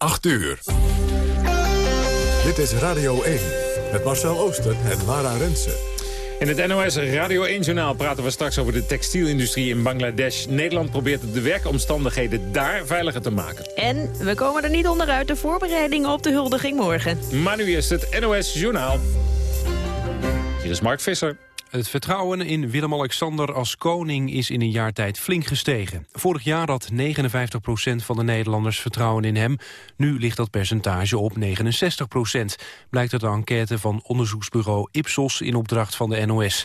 8 uur. Dit is Radio 1 met Marcel Ooster en Lara Rensen. In het NOS Radio 1-journaal praten we straks over de textielindustrie in Bangladesh. Nederland probeert de werkomstandigheden daar veiliger te maken. En we komen er niet onderuit de voorbereidingen op de huldiging morgen. Maar nu eerst het NOS-journaal. Hier is Mark Visser. Het vertrouwen in Willem-Alexander als koning is in een jaar tijd flink gestegen. Vorig jaar had 59% van de Nederlanders vertrouwen in hem. Nu ligt dat percentage op 69% blijkt uit de enquête van onderzoeksbureau Ipsos in opdracht van de NOS.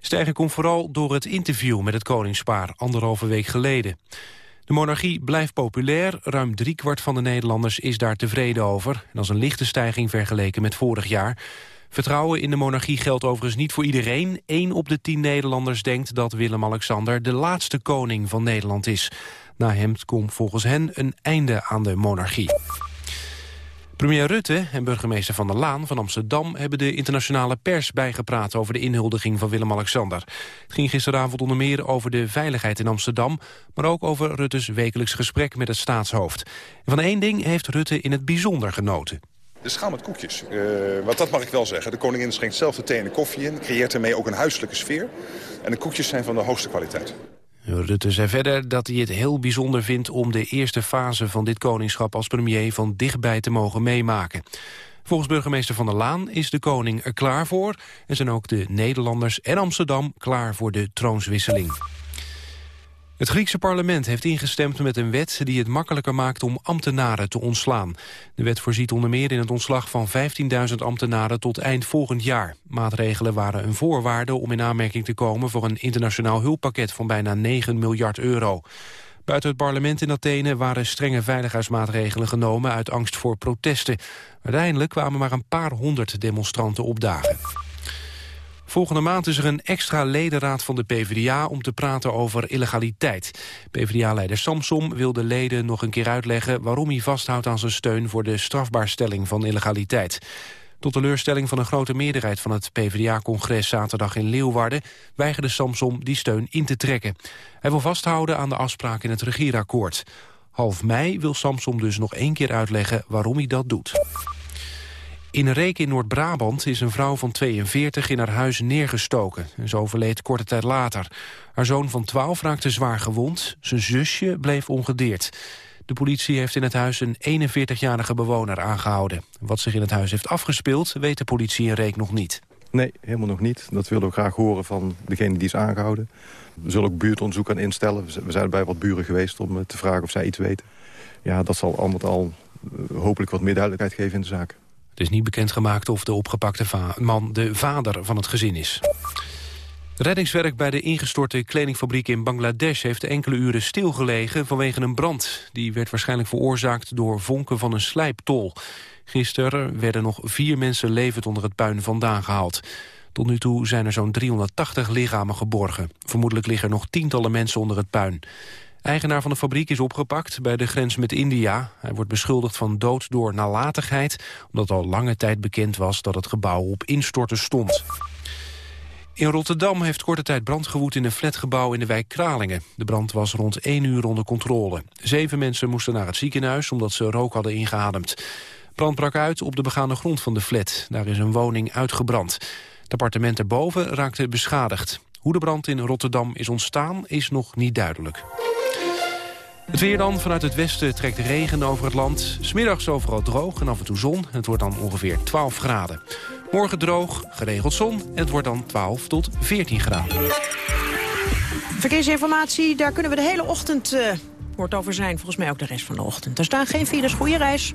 Stijging komt vooral door het interview met het koningspaar anderhalve week geleden. De monarchie blijft populair. Ruim driekwart van de Nederlanders is daar tevreden over. En dat is een lichte stijging vergeleken met vorig jaar. Vertrouwen in de monarchie geldt overigens niet voor iedereen. Eén op de tien Nederlanders denkt dat Willem-Alexander de laatste koning van Nederland is. Na hem komt volgens hen een einde aan de monarchie. Premier Rutte en burgemeester Van der Laan van Amsterdam... hebben de internationale pers bijgepraat over de inhuldiging van Willem-Alexander. Het ging gisteravond onder meer over de veiligheid in Amsterdam... maar ook over Rutte's wekelijks gesprek met het staatshoofd. Van één ding heeft Rutte in het bijzonder genoten. De schaal met koekjes. Uh, want dat mag ik wel zeggen. De koningin schenkt zelf de thee en de koffie in. Creëert ermee ook een huiselijke sfeer. En de koekjes zijn van de hoogste kwaliteit. Rutte zei verder dat hij het heel bijzonder vindt... om de eerste fase van dit koningschap als premier van dichtbij te mogen meemaken. Volgens burgemeester Van der Laan is de koning er klaar voor... en zijn ook de Nederlanders en Amsterdam klaar voor de troonswisseling. Het Griekse parlement heeft ingestemd met een wet die het makkelijker maakt om ambtenaren te ontslaan. De wet voorziet onder meer in het ontslag van 15.000 ambtenaren tot eind volgend jaar. Maatregelen waren een voorwaarde om in aanmerking te komen voor een internationaal hulppakket van bijna 9 miljard euro. Buiten het parlement in Athene waren strenge veiligheidsmaatregelen genomen uit angst voor protesten. Uiteindelijk kwamen maar een paar honderd demonstranten opdagen. Volgende maand is er een extra ledenraad van de PvdA om te praten over illegaliteit. PvdA-leider Samsom wil de leden nog een keer uitleggen waarom hij vasthoudt aan zijn steun voor de strafbaarstelling van illegaliteit. Tot teleurstelling van een grote meerderheid van het PvdA-congres zaterdag in Leeuwarden weigerde Samsom die steun in te trekken. Hij wil vasthouden aan de afspraak in het regierakkoord. Half mei wil Samsom dus nog één keer uitleggen waarom hij dat doet. In een reek in Noord-Brabant is een vrouw van 42 in haar huis neergestoken. Ze overleed korte tijd later. Haar zoon van 12 raakte zwaar gewond. Zijn zusje bleef ongedeerd. De politie heeft in het huis een 41-jarige bewoner aangehouden. Wat zich in het huis heeft afgespeeld, weet de politie in Reek nog niet. Nee, helemaal nog niet. Dat willen we graag horen van degene die is aangehouden. We zullen ook buurtonderzoek gaan instellen. We zijn bij wat buren geweest om eh, te vragen of zij iets weten. Ja, dat zal allemaal al eh, hopelijk wat meer duidelijkheid geven in de zaak. Het is niet bekendgemaakt of de opgepakte man de vader van het gezin is. Reddingswerk bij de ingestorte kledingfabriek in Bangladesh... heeft enkele uren stilgelegen vanwege een brand. Die werd waarschijnlijk veroorzaakt door vonken van een slijptol. Gisteren werden nog vier mensen levend onder het puin vandaan gehaald. Tot nu toe zijn er zo'n 380 lichamen geborgen. Vermoedelijk liggen er nog tientallen mensen onder het puin. Eigenaar van de fabriek is opgepakt bij de grens met India. Hij wordt beschuldigd van dood door nalatigheid... omdat al lange tijd bekend was dat het gebouw op instorten stond. In Rotterdam heeft korte tijd brand gewoed in een flatgebouw in de wijk Kralingen. De brand was rond 1 uur onder controle. Zeven mensen moesten naar het ziekenhuis omdat ze rook hadden ingeademd. Brand brak uit op de begane grond van de flat. Daar is een woning uitgebrand. Het appartement erboven raakte beschadigd. Hoe de brand in Rotterdam is ontstaan is nog niet duidelijk. Het weer dan. Vanuit het westen trekt regen over het land. Smiddags overal droog en af en toe zon. Het wordt dan ongeveer 12 graden. Morgen droog, geregeld zon. Het wordt dan 12 tot 14 graden. Verkeersinformatie, daar kunnen we de hele ochtend uh, over zijn. Volgens mij ook de rest van de ochtend. Er staan geen files. Goede reis.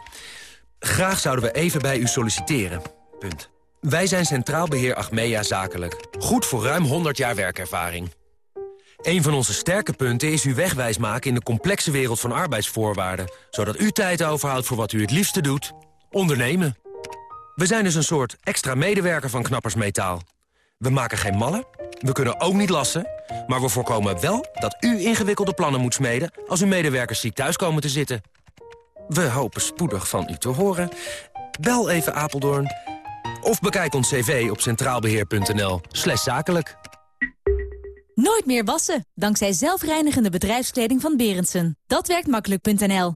Graag zouden we even bij u solliciteren. Punt. Wij zijn Centraal Beheer Achmea Zakelijk. Goed voor ruim 100 jaar werkervaring. Een van onze sterke punten is u wegwijs maken in de complexe wereld van arbeidsvoorwaarden. Zodat u tijd overhoudt voor wat u het liefste doet. Ondernemen. We zijn dus een soort extra medewerker van Knappersmetaal. We maken geen mallen, we kunnen ook niet lassen... maar we voorkomen wel dat u ingewikkelde plannen moet smeden... als uw medewerkers ziek thuis komen te zitten. We hopen spoedig van u te horen. Bel even Apeldoorn of bekijk ons cv op centraalbeheer.nl zakelijk. Nooit meer wassen, dankzij zelfreinigende bedrijfskleding van Berendsen. Dat werkt makkelijk.nl.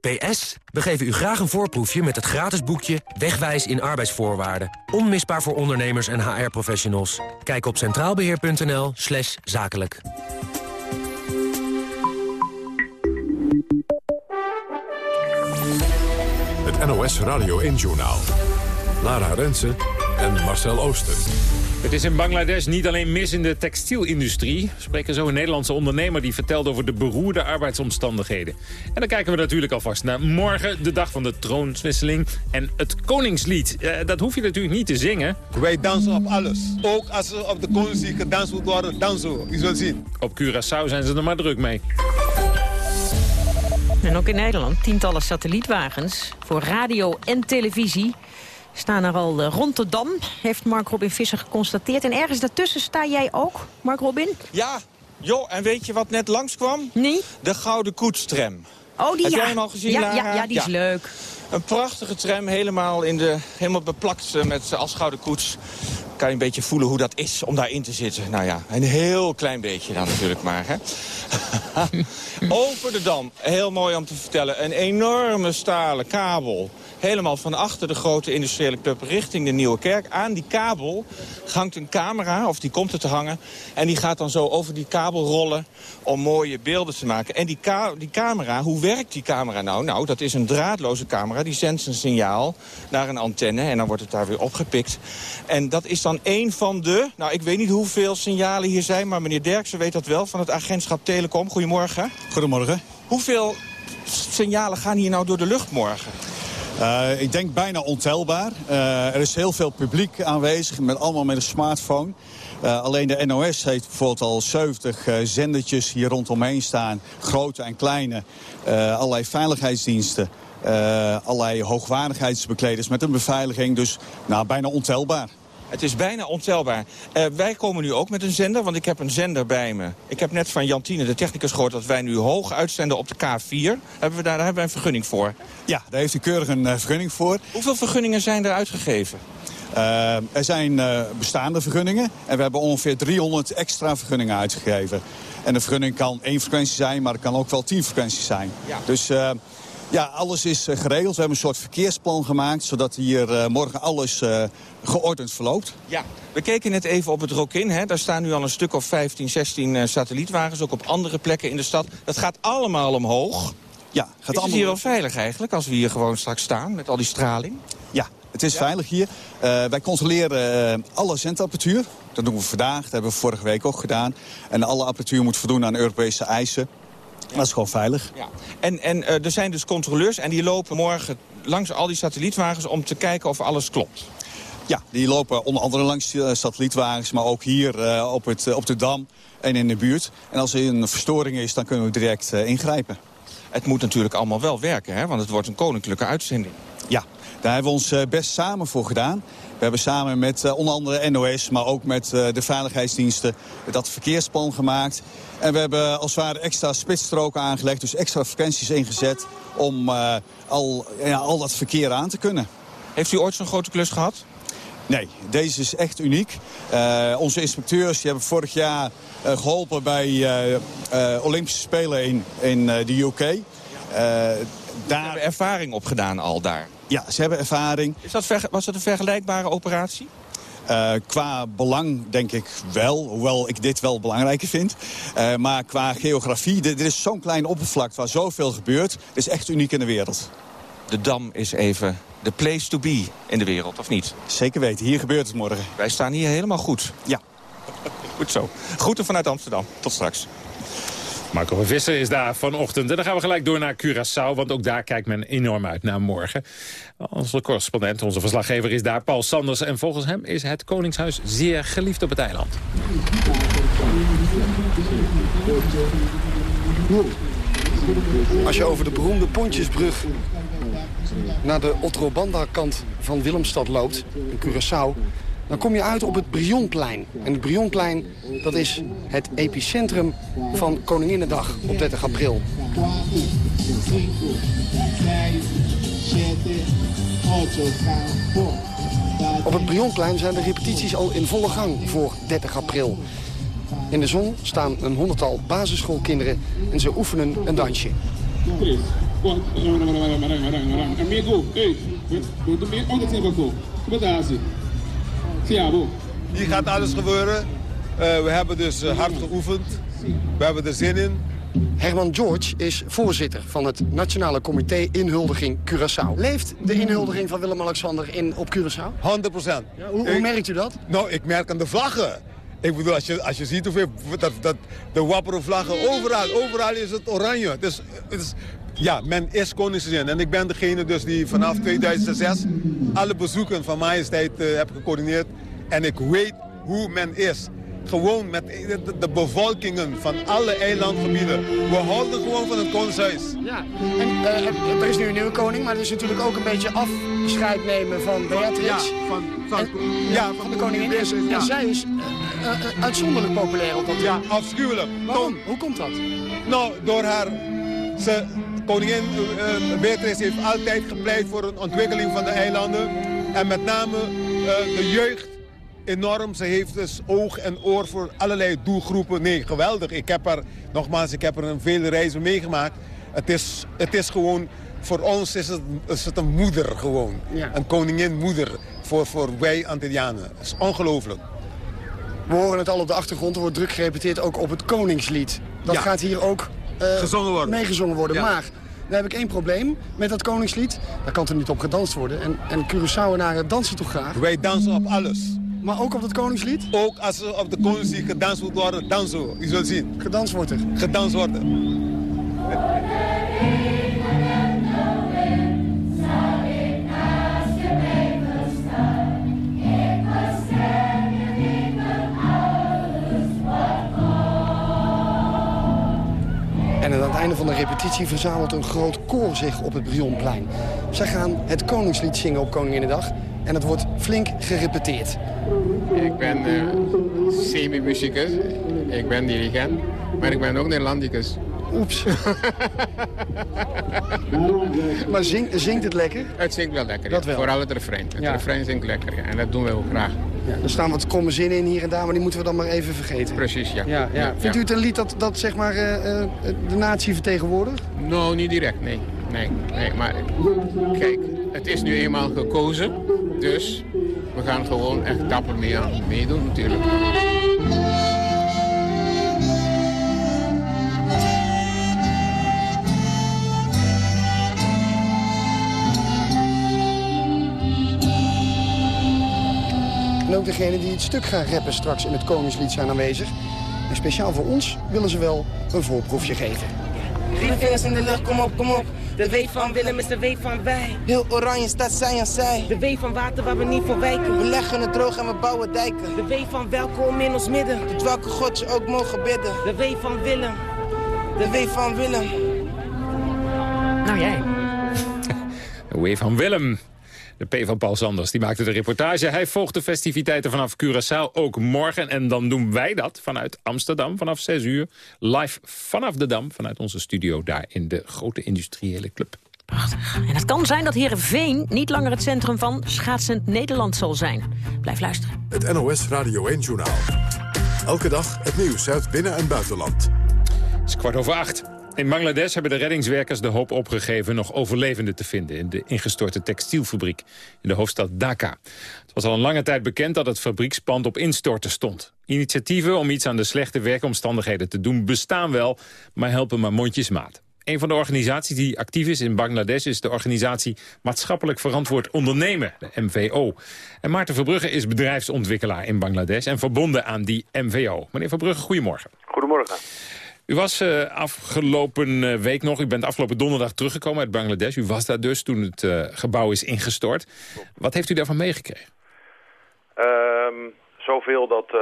PS, we geven u graag een voorproefje met het gratis boekje Wegwijs in arbeidsvoorwaarden. Onmisbaar voor ondernemers en HR-professionals. Kijk op centraalbeheer.nl slash zakelijk. NOS Radio 1-journaal. Lara Rensen en Marcel Ooster. Het is in Bangladesh niet alleen mis in de textielindustrie. We spreken zo een Nederlandse ondernemer die vertelt over de beroerde arbeidsomstandigheden. En dan kijken we natuurlijk alvast naar morgen, de dag van de troonswisseling. En het Koningslied, eh, dat hoef je natuurlijk niet te zingen. Wij dansen op alles. Ook als er op de Koningslied gedanst moet worden, dansen we. Je zult zien. Op Curaçao zijn ze er maar druk mee. En ook in Nederland tientallen satellietwagens voor radio en televisie staan er al eh, rond de Dam, heeft Mark Robin Visser geconstateerd. En ergens daartussen sta jij ook, Mark Robin? Ja, joh, en weet je wat net langskwam? Nee. De Gouden Koetstram. Oh, die Heb ja. jij hem al gezien, ja, ja, ja, die is leuk. Een prachtige tram, helemaal, in de, helemaal beplakt eh, met als gouden koets. Kan je een beetje voelen hoe dat is om daarin te zitten. Nou ja, een heel klein beetje dan natuurlijk maar. Hè? Over de Dam, heel mooi om te vertellen. Een enorme stalen kabel. Helemaal van achter de grote industriële club richting de Nieuwe Kerk. Aan die kabel hangt een camera, of die komt er te hangen. En die gaat dan zo over die kabel rollen om mooie beelden te maken. En die, ka die camera, hoe werkt die camera nou? Nou, dat is een draadloze camera. Die zendt een signaal naar een antenne en dan wordt het daar weer opgepikt. En dat is dan een van de, nou ik weet niet hoeveel signalen hier zijn... maar meneer Derksen weet dat wel, van het agentschap Telecom. Goedemorgen. Goedemorgen. Hoeveel signalen gaan hier nou door de lucht morgen? Uh, ik denk bijna ontelbaar. Uh, er is heel veel publiek aanwezig, met, allemaal met een smartphone. Uh, alleen de NOS heeft bijvoorbeeld al 70 zendertjes hier rondomheen staan. Grote en kleine. allerlei veiligheidsdiensten. allerlei hoogwaardigheidsbekleders met een beveiliging. Dus nou, bijna ontelbaar. Het is bijna ontelbaar. Uh, wij komen nu ook met een zender, want ik heb een zender bij me. Ik heb net van Jantine, de technicus, gehoord dat wij nu hoog uitzenden op de K4. Hebben we daar, daar hebben wij een vergunning voor? Ja, daar heeft u keurig een uh, vergunning voor. Hoeveel vergunningen zijn er uitgegeven? Uh, er zijn bestaande vergunningen en we hebben ongeveer 300 extra vergunningen uitgegeven. En de vergunning kan één frequentie zijn, maar het kan ook wel tien frequenties zijn. Ja. Dus ja, alles is geregeld. We hebben een soort verkeersplan gemaakt... zodat hier morgen alles geordend verloopt. Ja, we keken net even op het Rokin. Hè. Daar staan nu al een stuk of 15, 16 uh, satellietwagens. Ook op andere plekken in de stad. Dat gaat allemaal omhoog. Ja, gaat is allemaal... het hier wel veilig eigenlijk, als we hier gewoon straks staan met al die straling? Ja, het is ja. veilig hier. Uh, wij controleren uh, alle zendapparatuur. Dat doen we vandaag, dat hebben we vorige week ook gedaan. En alle apparatuur moet voldoen aan Europese eisen. Dat is gewoon veilig. Ja. En, en uh, er zijn dus controleurs en die lopen morgen langs al die satellietwagens... om te kijken of alles klopt. Ja, die lopen onder andere langs uh, satellietwagens, maar ook hier uh, op, het, uh, op de Dam en in de buurt. En als er een verstoring is, dan kunnen we direct ingrijpen. Het moet natuurlijk allemaal wel werken, hè? want het wordt een koninklijke uitzending. Ja, daar hebben we ons best samen voor gedaan. We hebben samen met onder andere NOS, maar ook met de veiligheidsdiensten... dat verkeersplan gemaakt. En we hebben als het ware extra spitsstroken aangelegd, dus extra frequenties ingezet... om al, ja, al dat verkeer aan te kunnen. Heeft u ooit zo'n grote klus gehad? Nee, deze is echt uniek. Uh, onze inspecteurs die hebben vorig jaar uh, geholpen bij Olympische Spelen in, in de UK. daar... Ze hebben ervaring opgedaan al daar. Ja, ze hebben ervaring. Is dat was dat een vergelijkbare operatie? Uh, qua belang denk ik wel, hoewel ik dit wel belangrijker vind. Uh, maar qua geografie, dit, dit is zo'n klein oppervlak waar zoveel gebeurt. Het is echt uniek in de wereld. De Dam is even de place to be in de wereld, of niet? Zeker weten, hier gebeurt het morgen. Wij staan hier helemaal goed. Ja. Goed zo. Groeten vanuit Amsterdam. Tot straks. Marco van Visser is daar vanochtend. En dan gaan we gelijk door naar Curaçao, want ook daar kijkt men enorm uit naar morgen. Onze correspondent, onze verslaggever is daar, Paul Sanders. En volgens hem is het Koningshuis zeer geliefd op het eiland. Als je over de beroemde Pontjesbrug naar de Otrobanda-kant van Willemstad loopt, in Curaçao... dan kom je uit op het Brionplein. En het Brionplein dat is het epicentrum van Koninginnedag op 30 april. Op het Brionplein zijn de repetities al in volle gang voor 30 april. In de zon staan een honderdtal basisschoolkinderen en ze oefenen een dansje. Amigo, hey, Hier gaat alles gebeuren. Uh, we hebben dus uh, hard geoefend. We hebben er zin in. Herman George is voorzitter van het Nationale Comité Inhuldiging Curaçao. Leeft de inhuldiging van Willem-Alexander in op Curaçao? 100 procent. Ja, hoe, hoe merkt u dat? Nou, ik merk aan de vlaggen. Ik bedoel, als je, als je ziet hoeveel dat, dat, de wapperen vlaggen, overal, overal is het oranje. Het is, het is, ja, men is koningsgezin. En ik ben degene dus die vanaf 2006 alle bezoeken van majesteit uh, heb gecoördineerd. En ik weet hoe men is. Gewoon met de, bevolkingen van alle eilandgebieden. We houden gewoon van het koningshuis. Ja, en uh, er is nu een nieuwe koning, maar er is natuurlijk ook een beetje afscheid nemen van Beatrix. Ja, van, van, en, ja, van, van de koningin. En, ja. en zij is uh, uitzonderlijk populair op dat Ja, afschuwelijk. Waarom? Hoe komt dat? Nou, door haar... Ze, koningin uh, Beatrice heeft altijd gepleit voor een ontwikkeling van de eilanden. En met name uh, de jeugd enorm. Ze heeft dus oog en oor voor allerlei doelgroepen. Nee, geweldig. Ik heb er, nogmaals, ik heb er een vele reizen meegemaakt. Het is, het is gewoon, voor ons is het, is het een moeder gewoon. Ja. Een koningin moeder voor, voor wij Antillianen. Het is ongelooflijk. We horen het al op de achtergrond. Er wordt druk gerepeteerd ook op het Koningslied. Dat Ja. gaat hier ook Gezongen worden. meegezongen worden. Ja. Maar daar heb ik één probleem met dat Koningslied. Daar kan er niet op gedanst worden. En, en Curaçaoenaren dansen toch graag? Wij dansen op alles. Maar ook op het Koningslied? Ook als er op de Koningslied gedanst moet worden, dansen we. Je zult zien. Gedanst wordt er? Gedanst worden. En aan het einde van de repetitie verzamelt een groot koor zich op het Brionplein. Zij gaan het Koningslied zingen op Koninginnedag. En het wordt flink gerepeteerd. Ik ben uh, semi-muzikus, ik ben dirigent, maar ik ben ook Nederlandicus. Oeps. maar zing, zingt het lekker? Het zingt wel lekker, Dat wel. Vooral het refrein. Het Ja. refrein zingt lekker, ja. En dat doen we ook graag. Ja, er staan wat kromme zinnen in hier en daar, maar die moeten we dan maar even vergeten. Precies, ja. Ja, ja. Vindt u het een lied dat, dat zeg maar, eh, eh, de natie vertegenwoordigt? Nou, niet direct, nee. Nee, nee. Maar kijk, het is nu eenmaal gekozen. Dus we gaan gewoon echt dapper mee aan meedoen natuurlijk. En ook degenen die het stuk gaan rappen straks in het Koningslied zijn aanwezig. En speciaal voor ons willen ze wel een voorproefje geven. Drie vingers in de lucht, kom op, kom op. De W van Willem is de W van wij. Heel oranje staat zij aan zij. De W van water waar we niet voor wijken. We leggen het droog en we bouwen dijken. De W van welkom in ons midden. Tot welke God je ook mogen bidden. De W van Willem. De W van Willem. Nou jij. De Wave van Willem. De P van Paul Sanders, die maakte de reportage. Hij volgt de festiviteiten vanaf Curaçao ook morgen. En dan doen wij dat vanuit Amsterdam vanaf 6 uur. Live vanaf de Dam, vanuit onze studio daar in de grote industriële club. En het kan zijn dat Heerenveen niet langer het centrum van schaatsend Nederland zal zijn. Blijf luisteren. Het NOS Radio 1-journaal. Elke dag het nieuws uit binnen- en buitenland. Het is kwart over acht. In Bangladesh hebben de reddingswerkers de hoop opgegeven nog overlevenden te vinden in de ingestorte textielfabriek in de hoofdstad Dhaka. Het was al een lange tijd bekend dat het fabriekspand op instorten stond. Initiatieven om iets aan de slechte werkomstandigheden te doen bestaan wel, maar helpen maar mondjesmaat. Een van de organisaties die actief is in Bangladesh is de organisatie Maatschappelijk Verantwoord Ondernemen, de MVO. En Maarten Verbrugge is bedrijfsontwikkelaar in Bangladesh en verbonden aan die MVO. Meneer Verbrugge, goedemorgen. Goedemorgen. U was eh, afgelopen eh, week nog, u bent afgelopen donderdag teruggekomen uit Bangladesh. U was daar dus toen het eh, gebouw is ingestort. Wat heeft u daarvan meegekregen? Ehm, Zoveel dat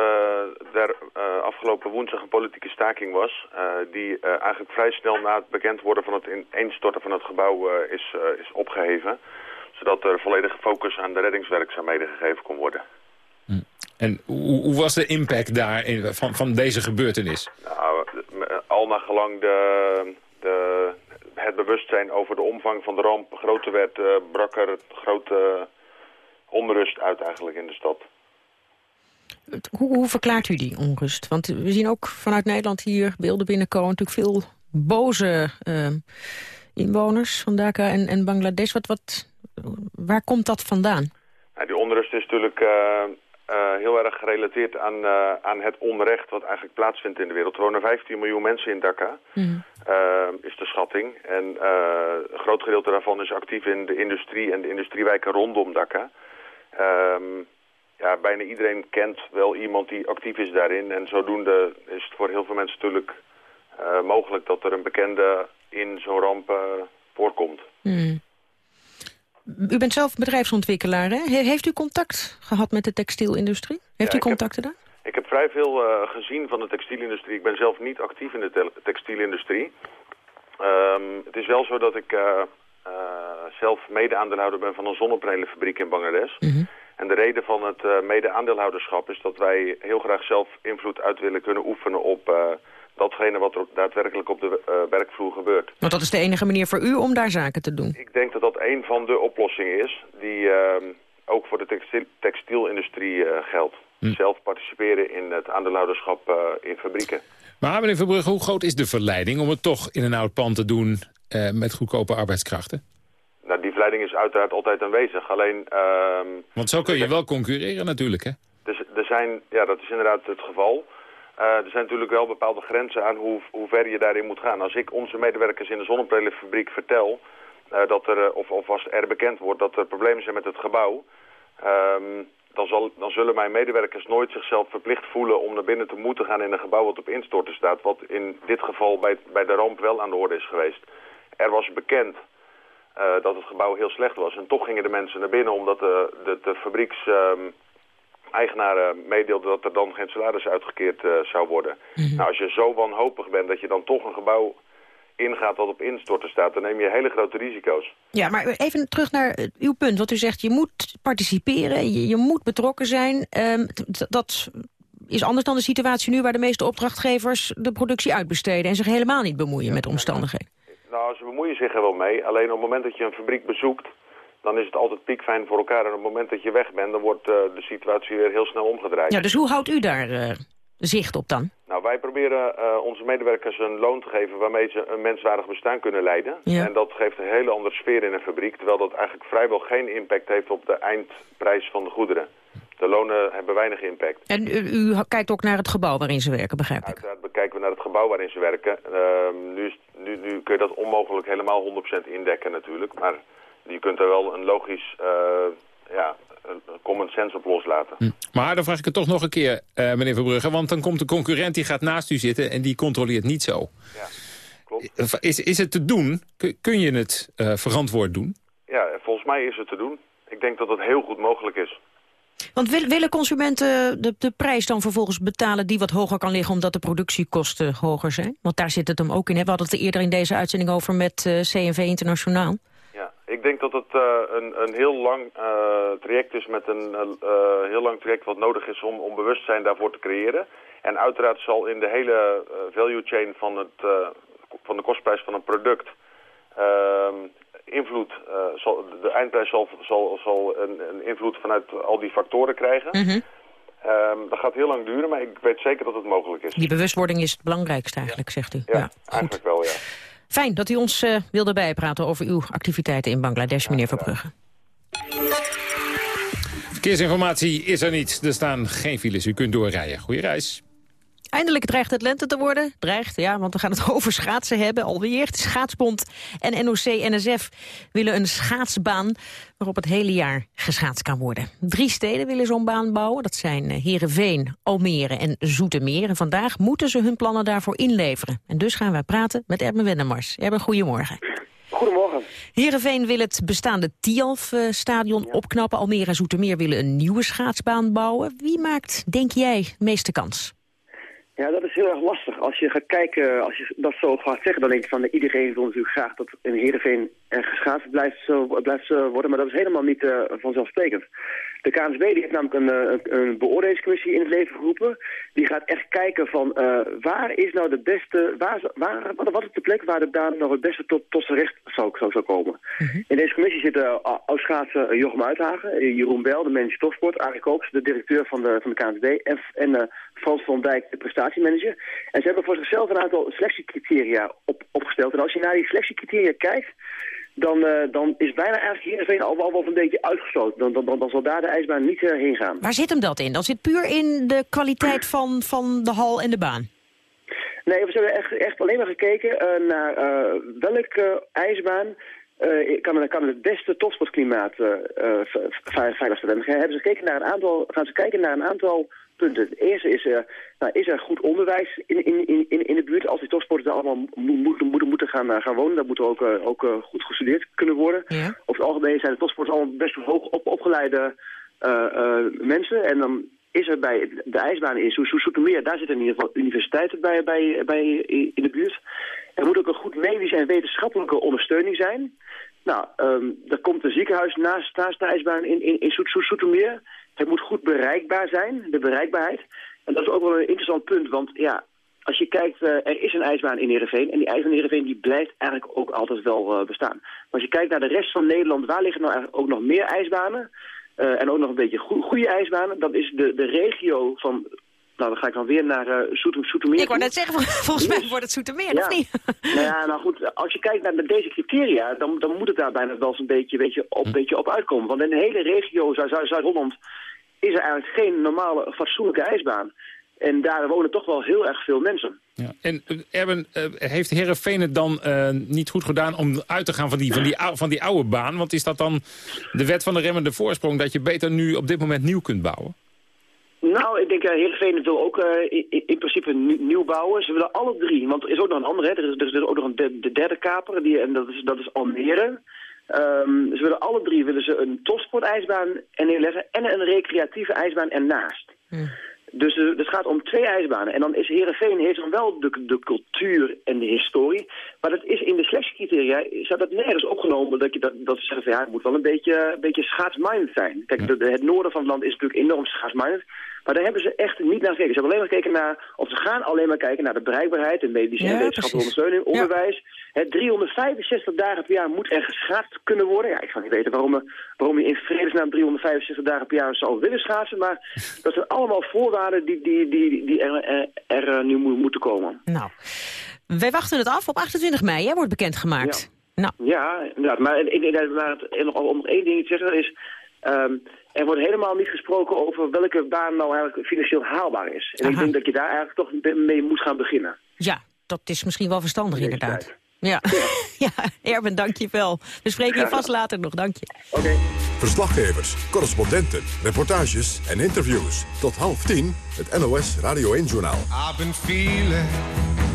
er afgelopen woensdag een politieke staking was... Die eigenlijk vrij snel na het bekend worden van het ineenstorten van het gebouw is, is opgeheven. Zodat er volledige focus aan de reddingswerkzaamheden gegeven kon worden. Hm. En hoe, hoe, was de impact daar in, van, van deze gebeurtenis? Nou, naar gelang de, de, het bewustzijn over de omvang van de ramp groter werd... brak er grote onrust uit eigenlijk in de stad. Hoe, hoe, verklaart u die onrust? Want we zien ook vanuit Nederland hier beelden binnenkomen. Natuurlijk veel boze uh, inwoners van Dhaka en, en Bangladesh. Wat, wat, waar komt dat vandaan? Ja, die onrust is natuurlijk uh, uh, heel erg gerelateerd aan, aan het onrecht... wat eigenlijk plaatsvindt in de wereld. Er wonen 15 miljoen mensen in Dhaka, mm. is de schatting. En een groot gedeelte daarvan is actief in de industrie en de industriewijken rondom Dhaka... Um, ja, bijna iedereen kent wel iemand die actief is daarin. En zodoende is het voor heel veel mensen natuurlijk mogelijk dat er een bekende in zo'n ramp voorkomt. Hmm. U bent zelf bedrijfsontwikkelaar, hè? heeft u contact gehad met de textielindustrie? Heeft ja, u contacten heb, daar? Ik heb vrij veel uh, gezien van de textielindustrie. Ik ben zelf niet actief in de te textielindustrie. Um, het is wel zo dat ik zelf mede-aandeelhouder ben van een zonnepanelenfabriek in Bangladesh. Mm -hmm. En de reden van het mede-aandeelhouderschap is dat wij heel graag zelf invloed uit willen kunnen oefenen op datgene wat er daadwerkelijk op de uh, werkvloer gebeurt. Want dat is de enige manier voor u om daar zaken te doen? Ik denk dat dat een van de oplossingen is die ehm, ook voor de textiel textielindustrie geldt. Hm. Zelf participeren in het aandeelhouderschap in fabrieken. Maar meneer Verbrugge, hoe groot is de verleiding om het toch in een oud pand te doen met goedkope arbeidskrachten? Nou, die verleiding is uiteraard altijd aanwezig. Alleen, uh, Want zo kun je wel concurreren natuurlijk, hè? Dus, er zijn, ja, dat is inderdaad het geval. Uh, er zijn natuurlijk wel bepaalde grenzen aan hoe, hoe ver je daarin moet gaan. Als ik onze medewerkers in de zonnepanelenfabriek vertel... Uh, dat er, of, of als er bekend wordt dat er problemen zijn met het gebouw... Um, dan, zal, dan zullen mijn medewerkers nooit zichzelf verplicht voelen om naar binnen te moeten gaan in een gebouw wat op instorten staat. Wat in dit geval bij, bij de ramp wel aan de orde is geweest. Er was bekend dat het gebouw heel slecht was. En toch gingen de mensen naar binnen omdat de, de, de fabriekseigenaren uh, meedeelden dat er dan geen salaris uitgekeerd uh, zou worden. Mm -hmm. Nou, als je zo wanhopig bent dat je dan toch een gebouw ingaat wat op instorten staat, dan neem je hele grote risico's. Ja, maar even terug naar uw punt. Want u zegt, je moet participeren, je, je moet betrokken zijn. Um, dat is anders dan de situatie nu waar de meeste opdrachtgevers de productie uitbesteden... en zich helemaal niet bemoeien ja, met omstandigheden. Nou, ze bemoeien zich er wel mee. Alleen op het moment dat je een fabriek bezoekt, dan is het altijd piekfijn voor elkaar. En op het moment dat je weg bent, dan wordt uh, de situatie weer heel snel omgedraaid. Ja, dus hoe houdt u daar uh, zicht op dan? Nou, wij proberen uh, onze medewerkers een loon te geven waarmee ze een menswaardig bestaan kunnen leiden. Ja. En dat geeft een hele andere sfeer in een fabriek, terwijl dat eigenlijk vrijwel geen impact heeft op de eindprijs van de goederen. De lonen hebben weinig impact. En u, u, kijkt ook naar het gebouw waarin ze werken, begrijp ik? Uiteraard bekijken we naar het gebouw waarin ze werken. Uh, nu, nu, nu, kun je dat onmogelijk helemaal 100% indekken natuurlijk. Maar je kunt er wel een logisch, uh, ja, een common sense op loslaten. Hm. Maar dan vraag ik het toch nog een keer, uh, meneer Verbrugge. Want dan komt de concurrent, die gaat naast u zitten en die controleert niet zo. Ja, klopt. Is, is het te doen? Kun je het verantwoord doen? Ja, volgens mij is het te doen. Ik denk dat het heel goed mogelijk is. Want willen consumenten de, de prijs dan vervolgens betalen die wat hoger kan liggen... omdat de productiekosten hoger zijn? Want daar zit het hem ook in. Hè? We hadden het er eerder in deze uitzending over met uh, CNV Internationaal. Ik denk dat het uh, een, een heel lang uh, traject is met een heel lang traject wat nodig is om, om bewustzijn daarvoor te creëren. En uiteraard zal in de hele value chain van, het, van de kostprijs van een product ehm, invloed, zal, de eindprijs zal, zal, zal een, een, invloed vanuit al die factoren krijgen. Mm -hmm. um, dat gaat heel lang duren, maar ik weet zeker dat het mogelijk is. Die bewustwording is het belangrijkste eigenlijk, ja. zegt u. Ja, ja eigenlijk wel, ja. Fijn dat u ons uh, wilde bijpraten over uw activiteiten in Bangladesh, meneer Verbrugge. Verkeersinformatie is er niet. Er staan geen files. U kunt doorrijden. Goeie reis. Eindelijk dreigt het lente te worden. Dreigt, ja, want we gaan het over schaatsen hebben. Alweer, de Schaatsbond en NOC-NSF willen een schaatsbaan... waarop het hele jaar geschaatst kan worden. Drie steden willen zo'n baan bouwen. Dat zijn eh, Heerenveen, Almere en Zoetermeer. En vandaag moeten ze hun plannen daarvoor inleveren. En dus gaan wij praten met Erben Wennemars. Erben, goedemorgen. Goedemorgen. Heerenveen wil het bestaande Tialf-stadion opknappen. Almere en Zoetermeer willen een nieuwe schaatsbaan bouwen. Wie maakt, denk jij, de meeste kans? Ja, dat is heel erg lastig. Als je gaat kijken, als je dat zo gaat zeggen, dan denk je van iedereen wil natuurlijk graag dat in Heerenveen er geschaatst blijft, blijft worden. Maar dat is helemaal niet uh, vanzelfsprekend. De KNSB die heeft namelijk een, een, een, beoordelingscommissie in het leven geroepen. Die gaat echt kijken van uh, waar is nou de beste, waar, waar, wat is de plek waar de baan nou het beste tot, tot zijn recht zou, zou, zou komen. Mm In deze commissie zitten uh, oud-schaatsen Jochem Uithagen, Jeroen Bel, de manager topsport, Arie Koops, de directeur van de, van de KNSB en, en Frans van Dijk, de prestatiemanager. En ze hebben voor zichzelf een aantal selectiecriteria op, opgesteld. En als je naar die selectiecriteria kijkt, dan, uh, dan is bijna eigenlijk Heerenveen al, al wel een beetje uitgesloten. Dan, dan, dan, dan zal daar de ijsbaan niet uh, heen gaan. Waar zit hem dat in? Dat zit puur in de kwaliteit van, van de hal en de baan? Nee, we hebben echt, echt alleen maar gekeken uh, naar welke ijsbaan kan, kan het beste topsportklimaat veilig stellen. Hebben ze gekeken naar een aantal, gaan ze kijken naar een aantal punten. Het eerste is, uh, nou, is er goed onderwijs in, in, in, in de buurt. Als die topsporters daar allemaal moeten, moeten, moeten gaan, uh, gaan wonen, dan moet er ook, uh, ook goed gestudeerd kunnen worden. Ja. Over het algemeen zijn de topsporters allemaal best hoog op, opgeleide mensen. En dan is er bij de ijsbaan in Soetermeer, daar zitten in ieder geval universiteiten bij, bij, bij in de buurt. Er moet ook een goed medische en wetenschappelijke ondersteuning zijn. Nou, um, er komt een ziekenhuis naast, naast de ijsbaan in, in, in Soetermeer. Het moet goed bereikbaar zijn, de bereikbaarheid. En dat is ook wel een interessant punt, want ja, als je kijkt, uh, er is een ijsbaan in Heerenveen. En die ijsbaan in Heerenveen die blijft eigenlijk ook altijd wel uh, bestaan. Maar als je kijkt naar de rest van Nederland, waar liggen nou eigenlijk ook nog meer ijsbanen? Uh, en ook nog een beetje go goede ijsbanen. Dat is de, de regio van nou, dan ga ik dan weer naar uh, Soetermeer. Ik wou net zeggen, volgens mij wordt het Soetermeer, ja. of niet? nou ja, nou goed, als je kijkt naar deze criteria, dan, dan moet het daar bijna wel eens een beetje, beetje, op, hm. beetje op uitkomen. Want in de hele regio Zuid-Holland is er eigenlijk geen normale, fatsoenlijke ijsbaan. En daar wonen toch wel heel erg veel mensen. Ja. En uh, Erben, uh, heeft Herenveen het dan uh, niet goed gedaan om uit te gaan van die, van, die, van die oude baan? Want is dat dan de wet van de remmende voorsprong dat je beter nu op dit moment nieuw kunt bouwen? Nou, ik denk uh, Heerenveen wil ook in, in, principe nieuw bouwen. Ze willen alle drie, want er is ook nog een andere, hè. Er, is, er is ook nog een de, de derde kaper, die, en dat is, dat is Almere. Um, ze willen alle drie willen ze een topsportijsbaan neerleggen en een recreatieve ijsbaan ernaast. Dus het gaat om twee ijsbanen. En dan is Heerenveen heeft dan wel de, de cultuur en de historie. Maar dat is in de staat dat nergens opgenomen dat je dat, dat ze zeggen van ja, het moet wel een beetje, een beetje schaatsminded zijn. Kijk, de, de, het noorden van het land is natuurlijk enorm schaatsminded. Maar daar hebben ze echt niet naar gekeken. Ze hebben alleen maar gekeken naar, of ze gaan alleen maar kijken naar de bereikbaarheid en medische ja, en wetenschappelijke ondersteuning, onderwijs. Het 365 dagen per jaar moet er geschaatst kunnen worden. Ja, ik ga niet weten waarom, waarom je in vredesnaam 365 dagen per jaar zou willen schaatsen. Maar dat zijn allemaal voorwaarden die, die, die, die er, er, er uh, nu moeten komen. Nou, wij wachten het af. Op 28 mei hè, wordt bekendgemaakt. Ja. Nou. Ja, inderdaad. Maar, maar het, om nog één ding te zeggen is... Um, er wordt helemaal niet gesproken over welke baan nou eigenlijk financieel haalbaar is. En Aha. ik denk dat je daar eigenlijk toch mee moet gaan beginnen. Ja, dat is misschien wel verstandig inderdaad. Ja. ja, Erben, dank je wel. We spreken je vast later nog, dank je. Oké. Okay. Verslaggevers, correspondenten, reportages en interviews. Tot half tien, het NOS Radio 1-journaal. I've been feeling,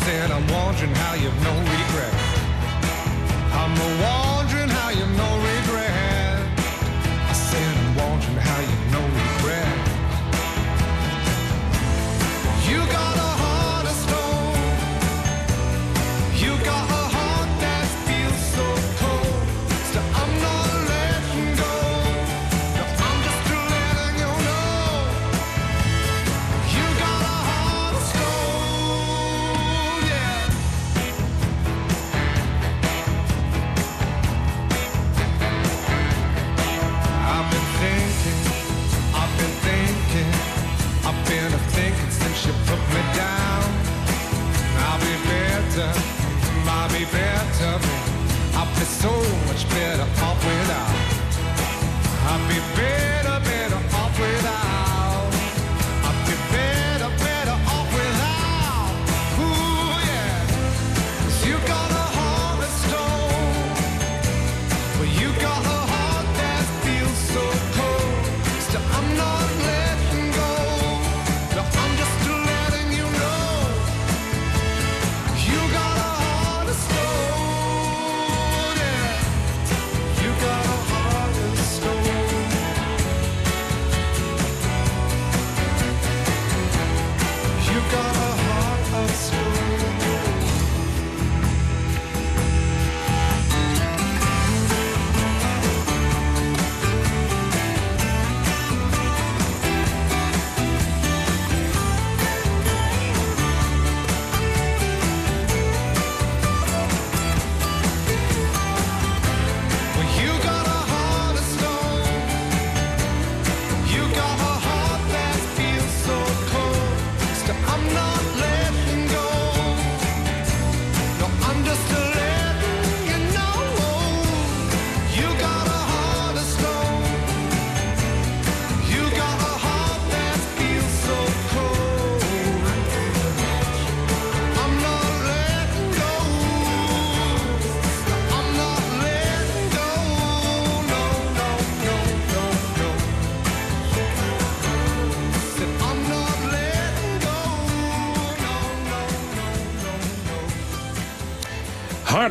Said I'm wondering how you've no regret. I'm a wondering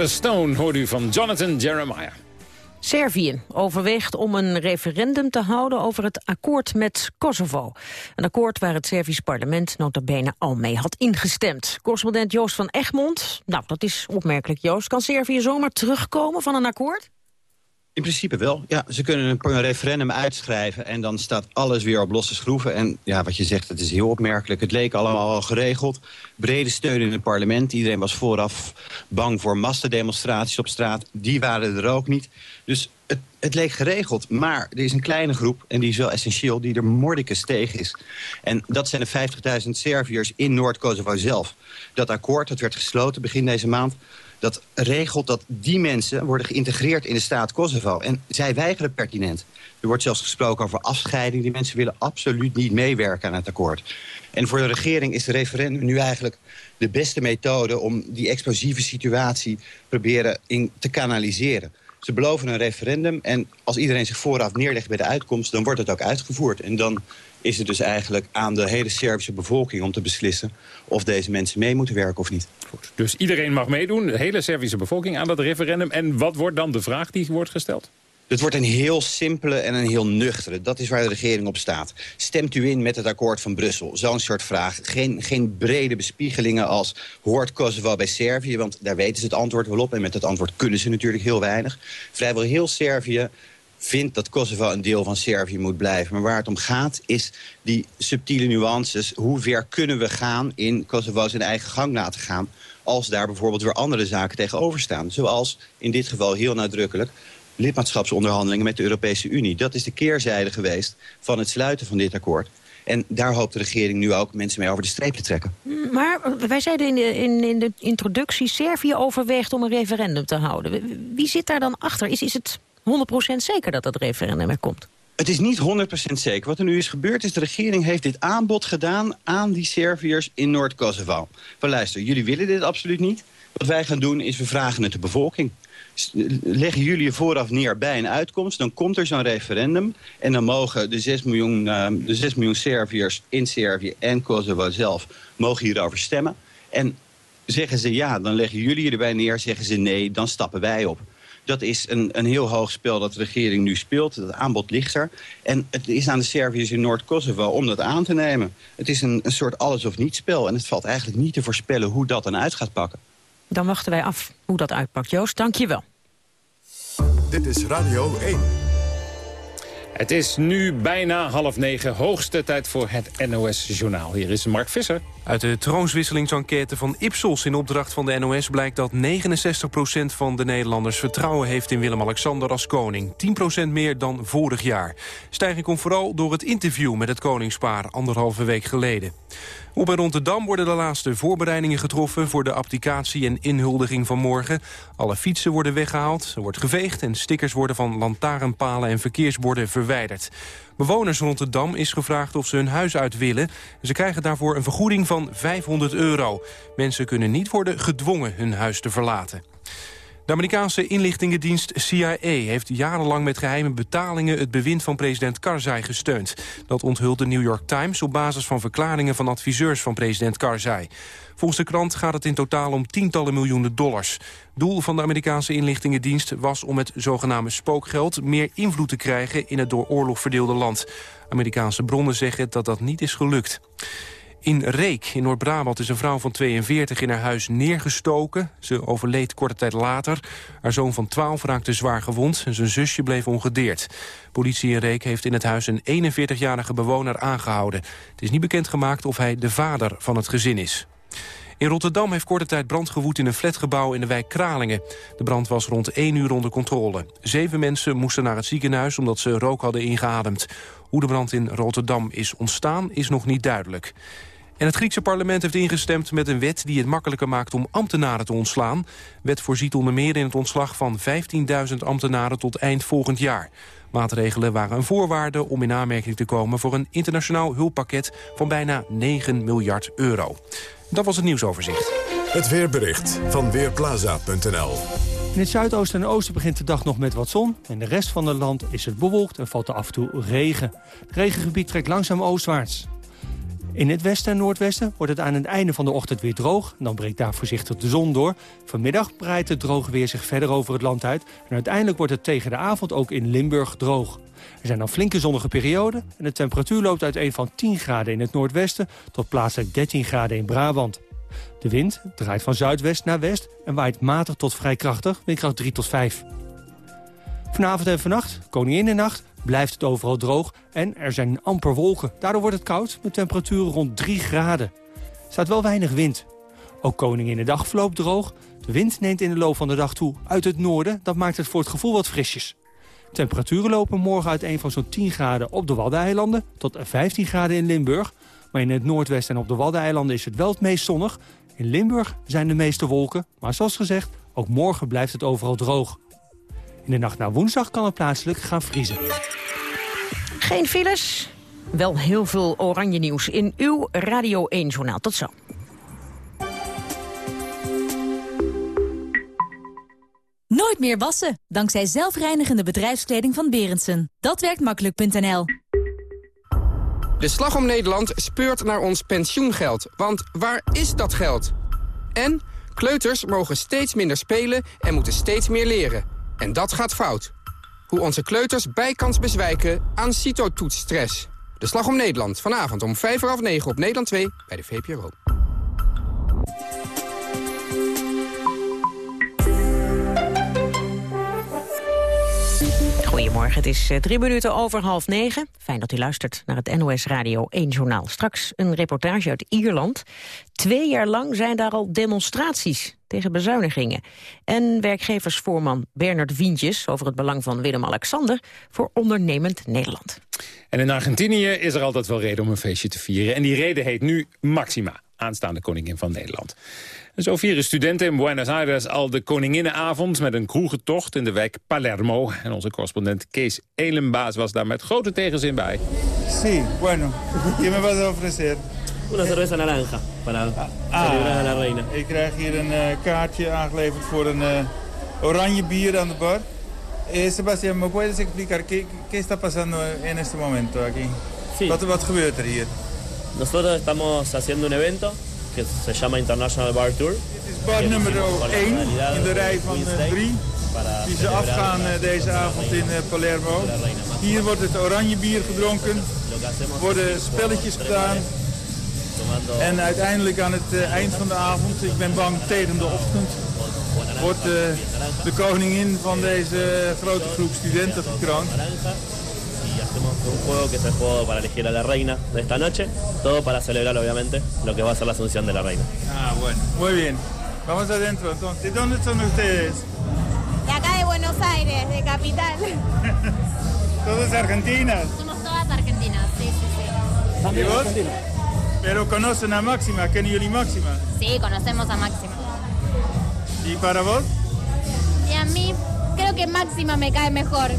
Hardest Stone hoorde u van Jonathan Jeremiah. Servië overweegt om een referendum te houden over het akkoord met Kosovo. Een akkoord waar het Servisch parlement nota bene al mee had ingestemd. Correspondent Joost van Egmond. Nou, dat is opmerkelijk, Joost. Kan Servië zomaar terugkomen van een akkoord? In principe wel. Ja, ze kunnen een, referendum uitschrijven en dan staat alles weer op losse schroeven. En ja, wat je zegt, het is heel opmerkelijk. Het leek allemaal al geregeld. Brede steun in het parlement. Iedereen was vooraf bang voor massademonstraties op straat. Die waren er ook niet. Dus het, het leek geregeld. Maar er is een kleine groep, en die is wel essentieel, die er mordicus tegen is. En dat zijn de 50.000 Serviërs in Noord-Kosovo zelf. Dat akkoord, dat werd gesloten begin deze maand dat regelt dat die mensen worden geïntegreerd in de staat Kosovo. En zij weigeren pertinent. Er wordt zelfs gesproken over afscheiding. Die mensen willen absoluut niet meewerken aan het akkoord. En voor de regering is de referendum nu eigenlijk de beste methode... om die explosieve situatie proberen in te kanaliseren. Ze beloven een referendum en als iedereen zich vooraf neerlegt bij de uitkomst... dan wordt het ook uitgevoerd. En dan is het dus eigenlijk aan de hele Servische bevolking om te beslissen... of deze mensen mee moeten werken of niet. Dus iedereen mag meedoen, de hele Servische bevolking aan dat referendum. En wat wordt dan de vraag die wordt gesteld? Het wordt een heel simpele en een heel nuchtere. Dat is waar de regering op staat. Stemt u in met het akkoord van Brussel? Zo'n soort vraag. Geen, geen brede bespiegelingen als hoort Kosovo bij Servië? Want daar weten ze het antwoord wel op. En met het antwoord kunnen ze natuurlijk heel weinig. Vrijwel heel Servië vindt dat Kosovo een deel van Servië moet blijven. Maar waar het om gaat is die subtiele nuances. Hoe ver kunnen we gaan in Kosovo zijn eigen gang laten gaan... als daar bijvoorbeeld weer andere zaken tegenover staan. Zoals in dit geval heel nadrukkelijk lidmaatschapsonderhandelingen met de Europese Unie. Dat is de keerzijde geweest van het sluiten van dit akkoord. En daar hoopt de regering nu ook mensen mee over de streep te trekken. Maar wij zeiden in de, in, in de introductie... Servië overweegt om een referendum te houden. Wie zit daar dan achter? Is, is het 100% zeker dat dat referendum er komt? Het is niet 100% zeker. Wat er nu is gebeurd is, de regering heeft dit aanbod gedaan... aan die Serviërs in Noord-Kosovo. Van luister, jullie willen dit absoluut niet. Wat wij gaan doen is, we vragen het de bevolking leggen jullie je vooraf neer bij een uitkomst... dan komt er zo'n referendum en dan mogen de 6 miljoen, uh, de 6 miljoen Serviërs in Servië en Kosovo zelf... mogen hierover stemmen. En zeggen ze ja, dan leggen jullie erbij neer. Zeggen ze nee, dan stappen wij op. Dat is een, een heel hoog spel dat de regering nu speelt. Het aanbod ligt er. En het is aan de Serviërs in Noord-Kosovo om dat aan te nemen. Het is een, een soort alles-of-niet spel. En het valt eigenlijk niet te voorspellen hoe dat dan uit gaat pakken. Dan wachten wij af hoe dat uitpakt. Joost, dank je wel. Dit is Radio 1. Het is nu bijna half negen, hoogste tijd voor het NOS-journaal. Hier is Mark Visser. Uit de troonswisselingsenquête van Ipsos in opdracht van de NOS blijkt dat 69% van de Nederlanders vertrouwen heeft in Willem-Alexander als koning. 10% meer dan vorig jaar. Stijging komt vooral door het interview met het koningspaar anderhalve week geleden. Op en rond de Dam worden de laatste voorbereidingen getroffen... voor de applicatie en inhuldiging van morgen. Alle fietsen worden weggehaald, er wordt geveegd... en stickers worden van lantaarnpalen en verkeersborden verwijderd. Bewoners rond de Dam is gevraagd of ze hun huis uit willen. Ze krijgen daarvoor een vergoeding van 500 euro. Mensen kunnen niet worden gedwongen hun huis te verlaten. De Amerikaanse inlichtingendienst CIA heeft jarenlang met geheime betalingen het bewind van president Karzai gesteund. Dat onthult de New York Times op basis van verklaringen van adviseurs van president Karzai. Volgens de krant gaat het in totaal om tientallen miljoenen dollars. Doel van de Amerikaanse inlichtingendienst was om met zogenaamde spookgeld meer invloed te krijgen in het door oorlog verdeelde land. Amerikaanse bronnen zeggen dat dat niet is gelukt. In Reek, in Noord-Brabant, is een vrouw van 42 in haar huis neergestoken. Ze overleed korte tijd later. Haar zoon van 12 raakte zwaar gewond en zijn zusje bleef ongedeerd. Politie in Reek heeft in het huis een 41-jarige bewoner aangehouden. Het is niet bekendgemaakt of hij de vader van het gezin is. In Rotterdam heeft korte tijd brand gewoed in een flatgebouw in de wijk Kralingen. De brand was rond 1 uur onder controle. Zeven mensen moesten naar het ziekenhuis omdat ze rook hadden ingeademd. Hoe de brand in Rotterdam is ontstaan is nog niet duidelijk. En het Griekse parlement heeft ingestemd met een wet die het makkelijker maakt om ambtenaren te ontslaan. wet voorziet onder meer in het ontslag van 15.000 ambtenaren tot eind volgend jaar. Maatregelen waren een voorwaarde om in aanmerking te komen voor een internationaal hulppakket van bijna 9 miljard euro. Dat was het nieuwsoverzicht. Het weerbericht van Weerplaza.nl In het zuidoosten en oosten begint de dag nog met wat zon. En de rest van het land is het bewolkt en valt er af en toe regen. Het regengebied trekt langzaam oostwaarts. In het westen en noordwesten wordt het aan het einde van de ochtend weer droog. Dan breekt daar voorzichtig de zon door. Vanmiddag breidt het droge weer zich verder over het land uit. En uiteindelijk wordt het tegen de avond ook in Limburg droog. Er zijn dan flinke zonnige perioden en de temperatuur loopt uiteen van 10 graden in het noordwesten tot plaatselijk 13 graden in Brabant. De wind draait van zuidwest naar west en waait matig tot vrij krachtig, windkracht 3 tot 5. Vanavond en vannacht, nacht, blijft het overal droog en er zijn amper wolken. Daardoor wordt het koud met temperaturen rond 3 graden. Er staat wel weinig wind. Ook Koninginnedag verloopt droog. De wind neemt in de loop van de dag toe uit het noorden. Dat maakt het voor het gevoel wat frisjes. Temperaturen lopen morgen uiteen van zo'n 10 graden op de Waddeneilanden... tot 15 graden in Limburg. Maar in het noordwesten en op de Waddeneilanden is het wel het meest zonnig. In Limburg zijn de meeste wolken, maar zoals gezegd... ook morgen blijft het overal droog. In de nacht naar woensdag kan het plaatselijk gaan vriezen. Geen files, wel heel veel oranje nieuws in uw Radio 1-journaal. Tot zo. Nooit meer wassen, dankzij zelfreinigende bedrijfskleding van Berendsen. Dat werkt makkelijk.nl. De Slag om Nederland speurt naar ons pensioengeld. Want waar is dat geld? En kleuters mogen steeds minder spelen en moeten steeds meer leren. En dat gaat fout. Hoe onze kleuters bijkans bezwijken aan citotoetsstress. De Slag om Nederland, vanavond om 5 uur half 9 op Nederland 2 bij de VPRO. Goedemorgen, het is eh, drie minuten over half negen. Fijn dat u luistert naar het NOS Radio 1 Journaal. Straks een reportage uit Ierland. Twee jaar lang zijn daar al demonstraties tegen bezuinigingen. En werkgeversvoorman Bernard Wientjes over het belang van Willem-Alexander... voor ondernemend Nederland. En in Argentinië is er altijd wel reden om een feestje te vieren. En die reden heet nu Maxima, aanstaande koningin van Nederland. En zo vieren studenten in Buenos Aires al de Koninginnenavond... met een kroegentocht in de wijk Palermo. En onze correspondent Kees Elenbaas was daar met grote tegenzin bij. Sí, bueno. ¿Qué me vas a ofrecer? Una cerveza naranja para Ah, celebrar a la reina. Ik krijg hier een eh, kaartje aangeleverd voor een eh, oranje bier aan de bar. Eh, Sebastián, ¿me puedes explicar qué, qué está pasando en este momento aquí? Sí. Wat, wat gebeurt er hier? Nosotros estamos haciendo un evento que se llama International Bar Tour. Het is bar nummer 1 in de rij van eh, drie. Die ze afgaan eh, deze avond in eh, Palermo. Hier wordt het oranje bier gedronken. worden spelletjes gedaan. En uiteindelijk aan het eh, eind van de avond, ik ben bang tegen de ochtend, wordt eh, de koningin van deze grote groep studenten gekroond. Hacemos un juego que es el juego para elegir a la reina de esta noche. Todo para celebrar, obviamente, lo que va a ser la asunción de la reina. Ah, bueno, muy bien. Vamos adentro entonces. ¿De dónde son ustedes? De acá de Buenos Aires, de Capital. ¿Todas argentinas? Somos todas argentinas, sí, sí, sí. ¿Y vos? Pero conocen a Máxima, Kenny y Máxima. Sí, conocemos a Máxima. ¿Y para vos? Y a mí, creo que Máxima me cae mejor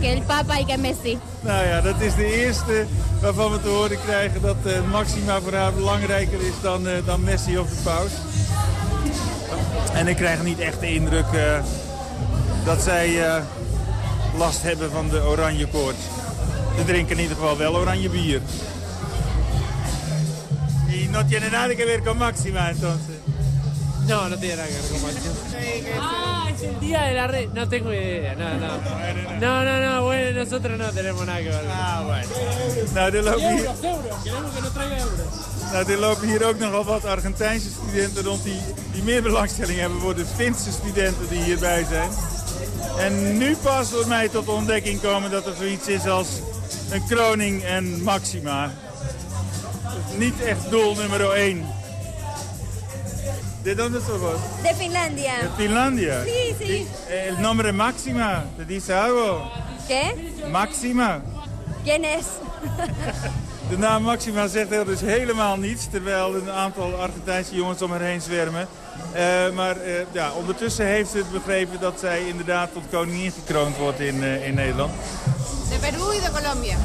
que Papa y que Messi. Nou ja, dat is de eerste waarvan we te horen krijgen dat eh, Maxima voor haar belangrijker is dan, eh, dan Messi of de paus. En ik krijg niet echt de indruk eh, dat zij last hebben van de oranje koorts. Ze drinken in ieder geval wel oranje bier. Y no tiene nada que ver con Máxima entonces. No, no tiene nada que ver con Máxima. Ah, es el día de la red. No tengo idea. No, no. No, no, no. Bueno, nosotros no tenemos nada que ver. Ah, bueno. Nou, er lopen hier, Euros, euros. Queremos que no traiga euros. nou, er lopen hier ook nogal wat Argentijnse studenten rond die, die meer belangstelling hebben voor de Finse studenten die hierbij zijn. En nu pas door mij tot de ontdekking komen dat er zoiets is als een kroning en maxima. Niet echt doel nummer 1. ¿De dónde sos vos? De Finlandia. De Finlandia. Sí, sí. El nombre Máxima, ¿te dice algo? ¿Qué? Máxima. ¿Quién es? De naam Maxima zegt er dus helemaal niets, terwijl een aantal Argentijnse jongens om haar heen zwermen. Eh, maar eh, ja, ondertussen heeft ze het begrepen dat zij inderdaad tot koningin gekroond wordt in, eh, in Nederland. De Perú y de Colombia.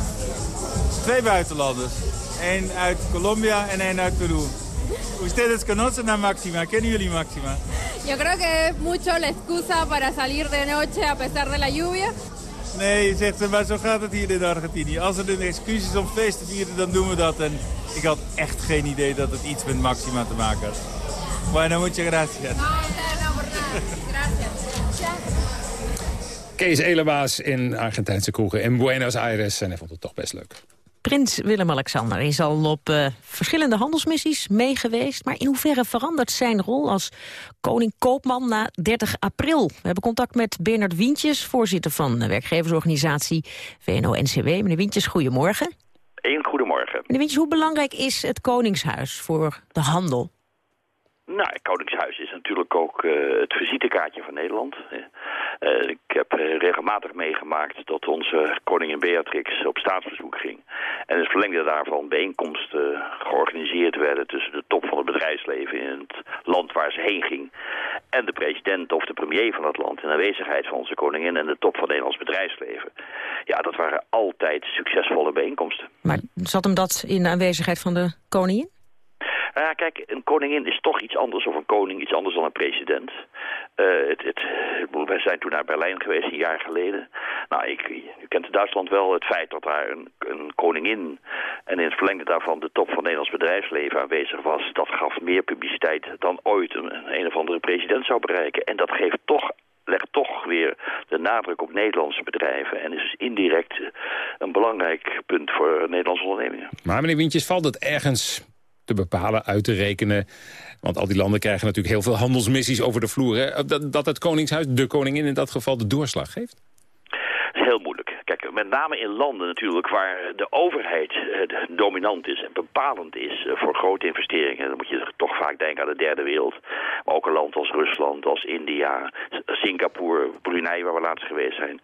Twee buitenlanders. Eén uit Colombia en één uit Peru. Ustedes conocen a Maxima. Kennen jullie Maxima? Yo creo que es mucho la excusa para salir de noche a pesar de la lluvia. Nee, zegt ze, maar zo gaat het hier in Argentinië. Als er een excuus is om feest te vieren, dan doen we dat. En ik had echt geen idee dat het iets met Maxima te maken had. Bueno, muchas gracias. Kees Elebaas in Argentijnse kroegen in Buenos Aires. En hij vond het toch best leuk. Prins Willem-Alexander is al op eh, verschillende handelsmissies meegeweest. Maar in hoeverre verandert zijn rol als koning koopman na 30 april? We hebben contact met Bernard Wientjes, voorzitter van de werkgeversorganisatie VNO-NCW. Meneer Wientjes, goedemorgen. Een goedemorgen. Meneer Wientjes, hoe belangrijk is het Koningshuis voor de handel? Nou, het Koningshuis is natuurlijk ook eh, het visitekaartje van Nederland. Eh, ik heb eh, regelmatig meegemaakt dat onze koningin Beatrix op staatsbezoek ging. En het verlengde daarvan bijeenkomsten georganiseerd werden tussen de top van het bedrijfsleven in het land waar ze heen ging. En de president of de premier van het land in aanwezigheid van onze koningin en de top van het Nederlands bedrijfsleven. Ja, dat waren altijd succesvolle bijeenkomsten. Maar zat hem dat in de aanwezigheid van de koningin? Nou ja, kijk, een koningin is toch iets anders, of een koning iets anders dan een president. Uh, het, het, wij zijn toen naar Berlijn geweest, een jaar geleden. Nou, ik, u kent in Duitsland wel het feit dat daar een, een koningin... en in het verlengde daarvan de top van het Nederlands bedrijfsleven aanwezig was. Dat gaf meer publiciteit dan ooit een, een of andere president zou bereiken. En dat geeft toch legt toch weer de nadruk op Nederlandse bedrijven... en is dus indirect een belangrijk punt voor Nederlandse ondernemingen. Maar meneer Wintjes, valt het ergens te bepalen, uit te rekenen. Want al die landen krijgen natuurlijk heel veel handelsmissies over de vloer. Hè? Dat, dat het Koningshuis, de koningin in dat geval, de doorslag geeft? Dat is heel moeilijk. Kijk, met name in landen natuurlijk waar de overheid eh, dominant is en bepalend is eh, voor grote investeringen. Dan moet je toch vaak denken aan de derde wereld. Maar ook een land als Rusland, als India, Singapore, Brunei waar we laatst geweest zijn.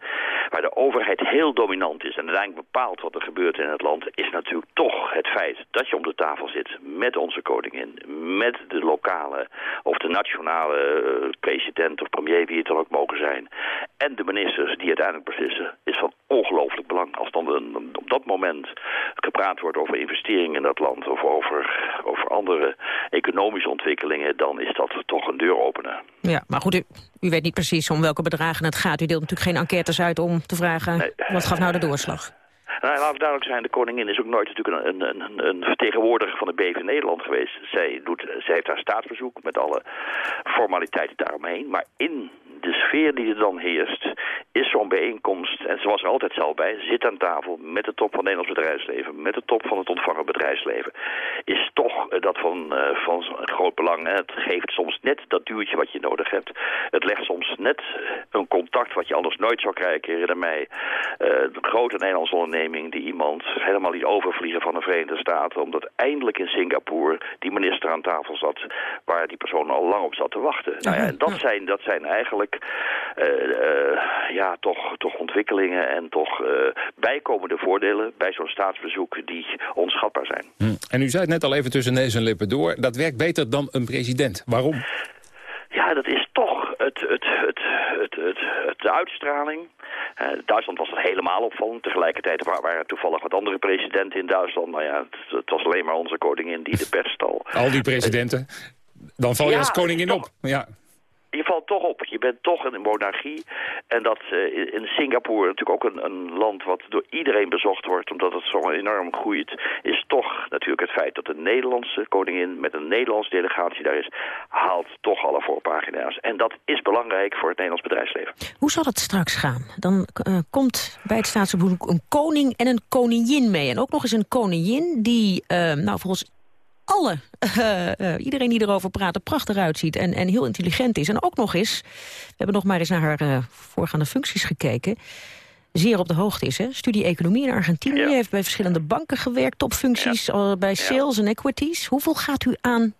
Waar de overheid heel dominant is en uiteindelijk bepaalt wat er gebeurt in het land, is natuurlijk toch het feit dat je om de tafel zit met onze koningin, met de lokale of de nationale eh, president of premier, wie het dan ook mogen zijn, en de ministers die uiteindelijk beslissen, is van ongelooflijk belang. Als dan op dat moment gepraat wordt over investeringen in dat land of over, over andere economische ontwikkelingen, dan is dat toch een deur openen. Ja, maar goed, u, u weet niet precies om welke bedragen het gaat. U deelt natuurlijk geen enquêtes uit om te vragen nee. wat gaf nou de doorslag. Nou, laten we duidelijk zijn, de koningin is ook nooit natuurlijk een, een, een, een vertegenwoordiger van de BV Nederland geweest. Zij, doet, zij heeft haar staatsbezoek met alle formaliteiten daaromheen. Maar in de sfeer die er dan heerst, is zo'n bijeenkomst, en ze was er altijd zelf bij, zit aan tafel met de top van het Nederlands bedrijfsleven, met de top van het ontvangend bedrijfsleven, is toch dat van, uh, van groot belang. Hè. Het geeft soms net dat duwtje wat je nodig hebt. Het legt soms net een contact wat je anders nooit zou krijgen, herinner mij. de grote Nederlandse onderneming die iemand helemaal liet overvliegen van de Verenigde Staten. Omdat eindelijk in Singapore die minister aan tafel zat waar die persoon al lang op zat te wachten. Nou ja, en dat zijn, dat zijn eigenlijk ja, toch, toch ontwikkelingen en toch bijkomende voordelen bij zo'n staatsbezoek die onschatbaar zijn. Hm. En u zei het net al even tussen neus en lippen door. Dat werkt beter dan een president. Waarom? Ja, dat is toch het, het, het, het, het, het de uitstraling. Uh, Duitsland was het helemaal opvallend. Tegelijkertijd waren toevallig wat andere presidenten in Duitsland. Maar ja, het, het was alleen maar onze koningin die de pers stal. Al die presidenten? Dan val je als koningin op. Ja je valt toch op. Je bent toch een monarchie. En dat uh, in Singapore, natuurlijk ook een, een, land wat door iedereen bezocht wordt... omdat het zo enorm groeit... is toch natuurlijk het feit dat de Nederlandse koningin... met een Nederlandse delegatie daar is... haalt toch alle voorpagina's. En dat is belangrijk voor het Nederlands bedrijfsleven. Hoe zal het straks gaan? Dan uh, komt bij het staatsbezoek een koning en een koningin mee. En ook nog eens een koningin die, uh, nou volgens alle, uh, uh, iedereen die erover praat, er prachtig uitziet en, en heel intelligent is. En ook nog eens, we hebben nog maar eens naar haar uh, voorgaande functies gekeken zeer op de hoogte is. Hè? Studie economie in Argentinië, ja. heeft bij verschillende banken gewerkt, topfuncties ja. bij sales en equities. Hoeveel gaat u aan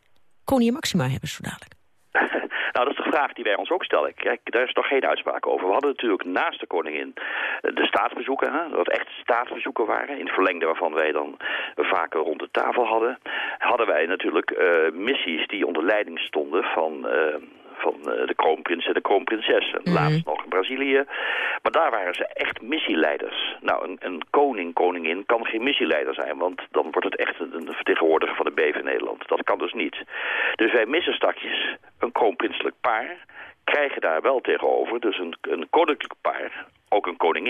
Koningin Maxima hebben zo dadelijk? Nou, dat is de vraag die wij ons ook stellen. Kijk, daar is nog geen uitspraak over. We hadden natuurlijk naast de koningin de staatsbezoeken, hè, dat echt staatsbezoeken waren, in het verlengde waarvan wij dan vaker rond de tafel hadden, hadden wij natuurlijk uh, missies die onder leiding stonden van... Uh, van uh, de kroonprins en de kroonprinses. Mm -hmm. Laatst nog in Brazilië. Maar daar waren ze echt missieleiders. Nou, een, een, koning, koningin kan geen missieleider zijn... want dan wordt het echt een, vertegenwoordiger van de BV Nederland. Dat kan dus niet. Dus wij missen stakjes een kroonprinselijk paar krijgen daar wel tegenover, dus een, een koninklijk paar,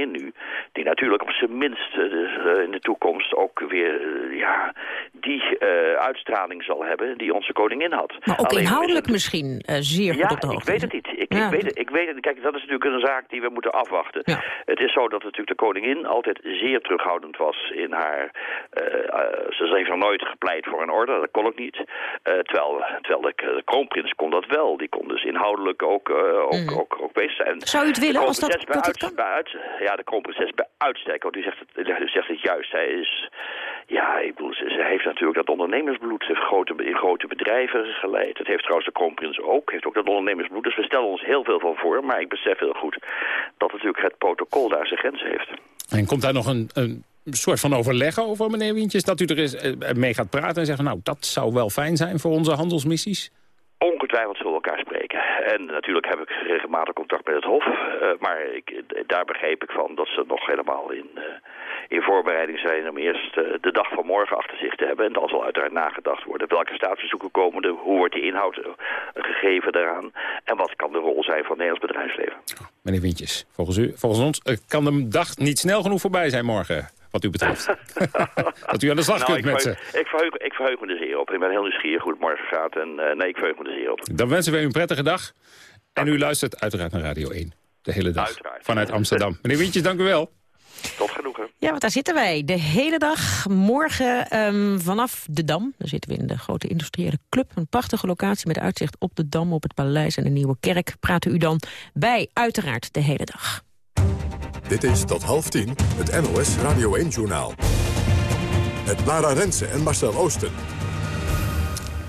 koningin nu, die natuurlijk op zijn minst uh, in de toekomst ook weer uh, ja, die uitstraling zal hebben die onze koningin had. Maar ook Alleen inhoudelijk het... misschien zeer ja, goed op de hoogte. ik weet het niet. Ik, ja. ik, weet het, ik weet het. Kijk, dat is natuurlijk een zaak die we moeten afwachten. Ja. Het is zo dat natuurlijk de koningin altijd zeer terughoudend was in haar... ze heeft nog nooit gepleit voor een orde, dat kon ook niet. terwijl terwijl de, de, kroonprins kon dat wel. Die kon dus inhoudelijk ook, ook, mm. ook, ook, bezig zijn. Zou u het willen als dat, dat het kan? uit, ja, de kroonprinses bij uitstek, want u zegt het, u zegt het juist. Zij is, ja, ik bedoel, ze, ze heeft natuurlijk dat ondernemersbloed. Ze heeft grote, in grote bedrijven geleid. Dat heeft trouwens de kroonprins ook. Heeft ook dat ondernemersbloed. Dus we stellen ons heel veel van voor. Maar ik besef heel goed dat natuurlijk het protocol daar zijn grenzen heeft. En komt daar nog een, een soort van overleg over, meneer Wientjes? Dat u er eens mee gaat praten en zeggen... nou, dat zou wel fijn zijn voor onze handelsmissies? Ongetwijfeld zullen we elkaar spreken. En natuurlijk heb ik regelmatig contact met het Hof. Uh, maar ik, daar begreep ik van dat ze nog helemaal in, uh, in voorbereiding zijn... om eerst uh, de dag van morgen achter zich te hebben. En dan zal uiteraard nagedacht worden. Welke staatsbezoeken komen er? Hoe wordt die inhoud gegeven daaraan? En wat kan de rol zijn van het Nederlands bedrijfsleven? Meneer Wintjes, volgens, u, volgens ons kan de dag niet snel genoeg voorbij zijn morgen wat u betreft. dat u aan de slag nou, kunt met verheug, ze. Ik verheug, ik verheug me er zeer op. Ik ben heel nieuwsgierig hoe het morgen gaat. En uh, nee, ik verheug me er zeer op. Dan wensen we u een prettige dag. En u luistert uiteraard naar Radio 1. De hele dag. Uiteraard. Vanuit Amsterdam. Meneer Wintjes, dank u wel. Tot genoegen. Ja, want daar zitten wij. De hele dag. Morgen um, vanaf de Dam. Daar zitten we in de grote industriële club. Een prachtige locatie met uitzicht op de Dam, op het paleis en de Nieuwe Kerk. Praten u dan bij, uiteraard, de hele dag. Dit is tot half tien het NOS Radio 1-journaal. Met Lara Rensen en Marcel Oosten.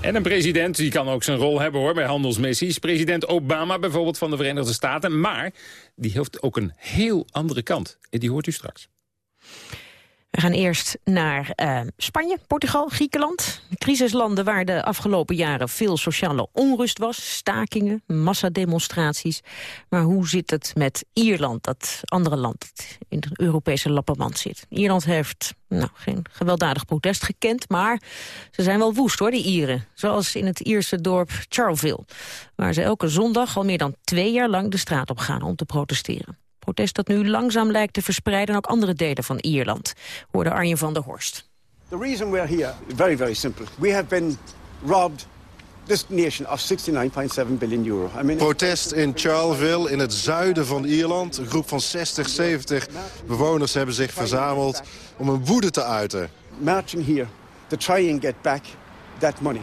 En een president die kan ook zijn rol hebben hoor bij handelsmissies. President Obama bijvoorbeeld van de Verenigde Staten. Maar die heeft ook een heel andere kant. En die hoort u straks. We gaan eerst naar uh, Spanje, Portugal, Griekenland. Crisislanden waar de afgelopen jaren veel sociale onrust was. Stakingen, massademonstraties. Maar hoe zit het met Ierland, dat andere land dat in het Europese lappenmand zit? Ierland heeft nou, geen gewelddadig protest gekend, maar ze zijn wel woest hoor, de Ieren. Zoals in het Ierse dorp Charleville, waar ze elke zondag al meer dan twee jaar lang de straat op gaan om te protesteren. Protest dat nu langzaam lijkt te verspreiden ook andere delen van Ierland, hoorde Arjen van der Horst. The reason we're here, very, very simple. We have been robbed this nation of 69.7 billion euro. I mean, Protest in Charleville, in het zuiden van Ierland. Een groep van 60, 70 bewoners hebben zich verzameld om een woede te uiten. Marching here to try and get back that money.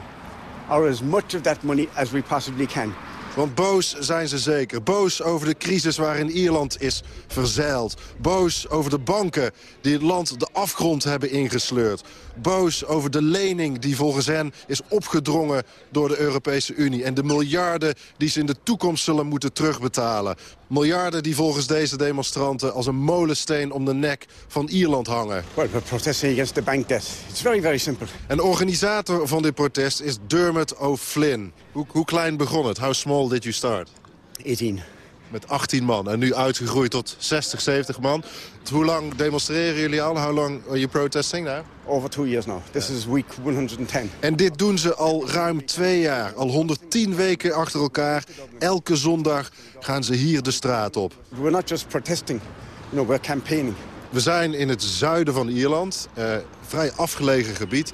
Or as much of that money as we possibly can. Want boos zijn ze zeker. Boos over de crisis waarin Ierland is verzeild. Boos over de banken die het land de afgrond hebben ingesleurd. Boos over de lening die volgens hen is opgedrongen door de Europese Unie. En de miljarden die ze in de toekomst zullen moeten terugbetalen. Miljarden die volgens deze demonstranten als een molensteen om de nek van Ierland hangen. Well, we're protesting against the bank debt. It's very, very simple. En de organisator van dit protest is Dermot O'Flynn. Hoe, hoe klein begon het? How small did you start? 18. Met 18 man en nu uitgegroeid tot 60, 70 man. Hoe lang demonstreren jullie al? How long are you protesting now? Over two years now. This is week 110. En dit doen ze al ruim twee jaar. Al 110 weken achter elkaar. Elke zondag gaan ze hier de straat op. We're not just protesting. You know, we're campaigning. We zijn in het zuiden van Ierland. Eh, vrij afgelegen gebied.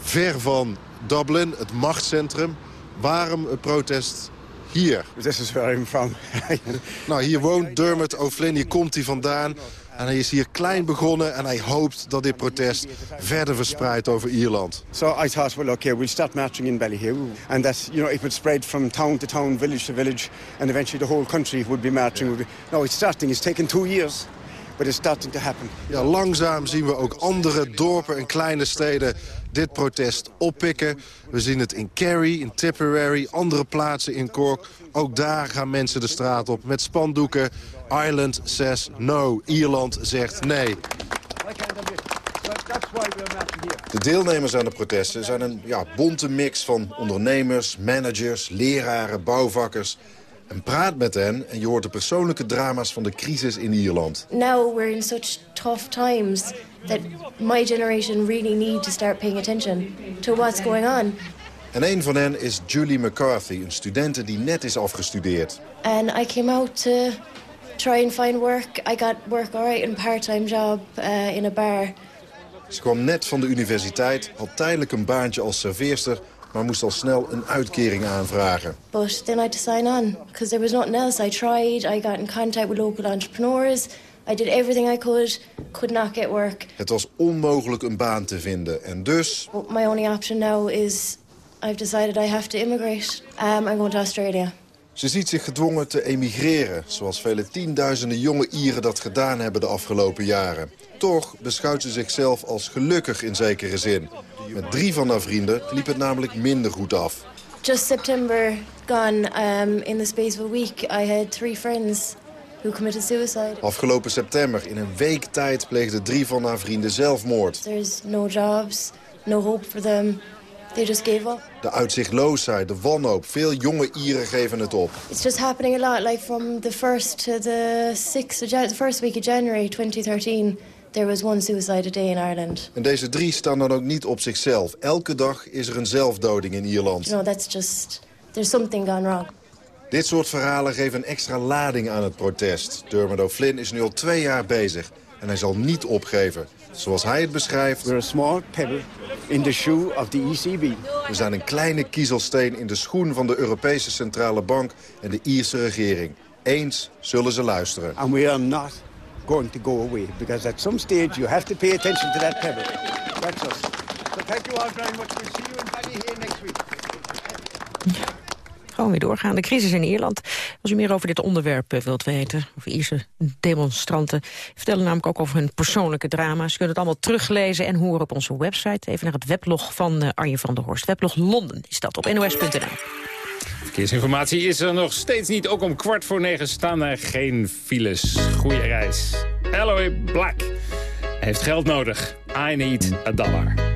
Ver van Dublin, het machtscentrum. Waarom een protest hier? This is where I'm from. nou, hier woont Dermot O'Flynn. Hier komt hij vandaan. En hij is hier klein begonnen en hij hoopt dat dit protest verder verspreidt over Ierland. So I thought, well, okay, we'll start marching in Ballyhoo. And that, you know, it would spread from town to town, village to village. And eventually the whole country would be marching. Be... No, it's starting. It's taken two years. But it's starting to happen. Ja, langzaam zien we ook andere dorpen en kleine steden dit protest oppikken. We zien het in Kerry, in Tipperary, andere plaatsen in Cork. Ook daar gaan mensen de straat op met spandoeken. Ireland says no. Ierland zegt nee. De deelnemers aan de protesten zijn een ja, bonte mix van ondernemers, managers, leraren, bouwvakkers. En praat met hen en je hoort de persoonlijke drama's van de crisis in Ierland. Now we're in such tough times that my generation really need to start paying attention to what's going on. En een van hen is Julie McCarthy, een studente die net is afgestudeerd. And I came out to try and find work. I got work alright in a part-time job uh, in a bar. Ze kwam net van de universiteit, had tijdelijk een baantje als serveerster... maar moest al snel een uitkering aanvragen. But then I had to sign on, because there was nothing else. I tried, I got in contact with local entrepreneurs. I did everything I could, could not get work. Het was onmogelijk een baan te vinden en dus... My only option now is I've decided I have to immigrate. Um, I'm going to Australia. Ze ziet zich gedwongen te emigreren, zoals vele tienduizenden jonge Ieren dat gedaan hebben de afgelopen jaren. Toch beschouwt ze zichzelf als gelukkig in zekere zin. Met drie van haar vrienden liep het namelijk minder goed af. Just September gone, um, in the space of a week, I had three friends who committed suicide. Afgelopen september, in een week tijd, pleegden drie van haar vrienden zelfmoord. There's no jobs, no hope for them. They just gave up. De uitzichtloosheid, de wanhoop, veel jonge Ieren geven het op. It's just happening a lot, like from the first to the sixth, the first week of January 2013. There was one suicide a day in Ireland. En deze drie staan dan ook niet op zichzelf. Elke dag is er een zelfdoding in Ierland. Know, that's just, there's something gone wrong. Dit soort verhalen geven een extra lading aan het protest. Dermot O'Flynn is nu al twee jaar bezig en hij zal niet opgeven. Zoals hij het beschrijft... We're a small pebble in the shoe of the ECB. We zijn een kleine kiezelsteen in de schoen van de Europese Centrale Bank en de Ierse regering. Eens zullen ze luisteren. And we are not going to go away. Because at some stage you have to pay attention to that pebble. That's us. So thank you all very much. We'll see you in Bally here next week. Gewoon weer doorgaan. De crisis in Ierland. Als u meer over dit onderwerp eh, wilt weten, over Ierse demonstranten... vertellen namelijk ook over hun persoonlijke drama's. U kunt het allemaal teruglezen en horen op onze website. Even naar het weblog van eh, Arjen van der Horst. Weblog Londen is dat, op nos.nl. Verkeersinformatie is er nog steeds niet. Ook om kwart voor negen staan er geen files. Goeie reis. Alloy Black heeft geld nodig. I need a dollar.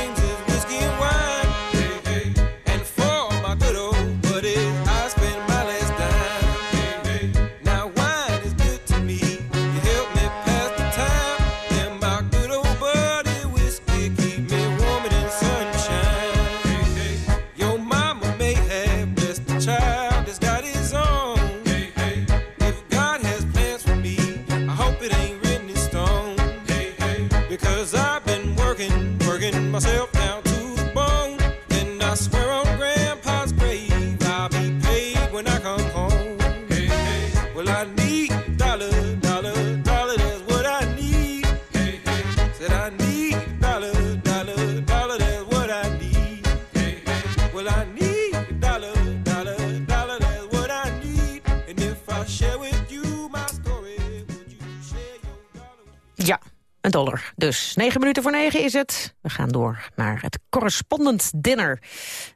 9 minuten voor 9 is het. We gaan door naar het Correspondent Dinner.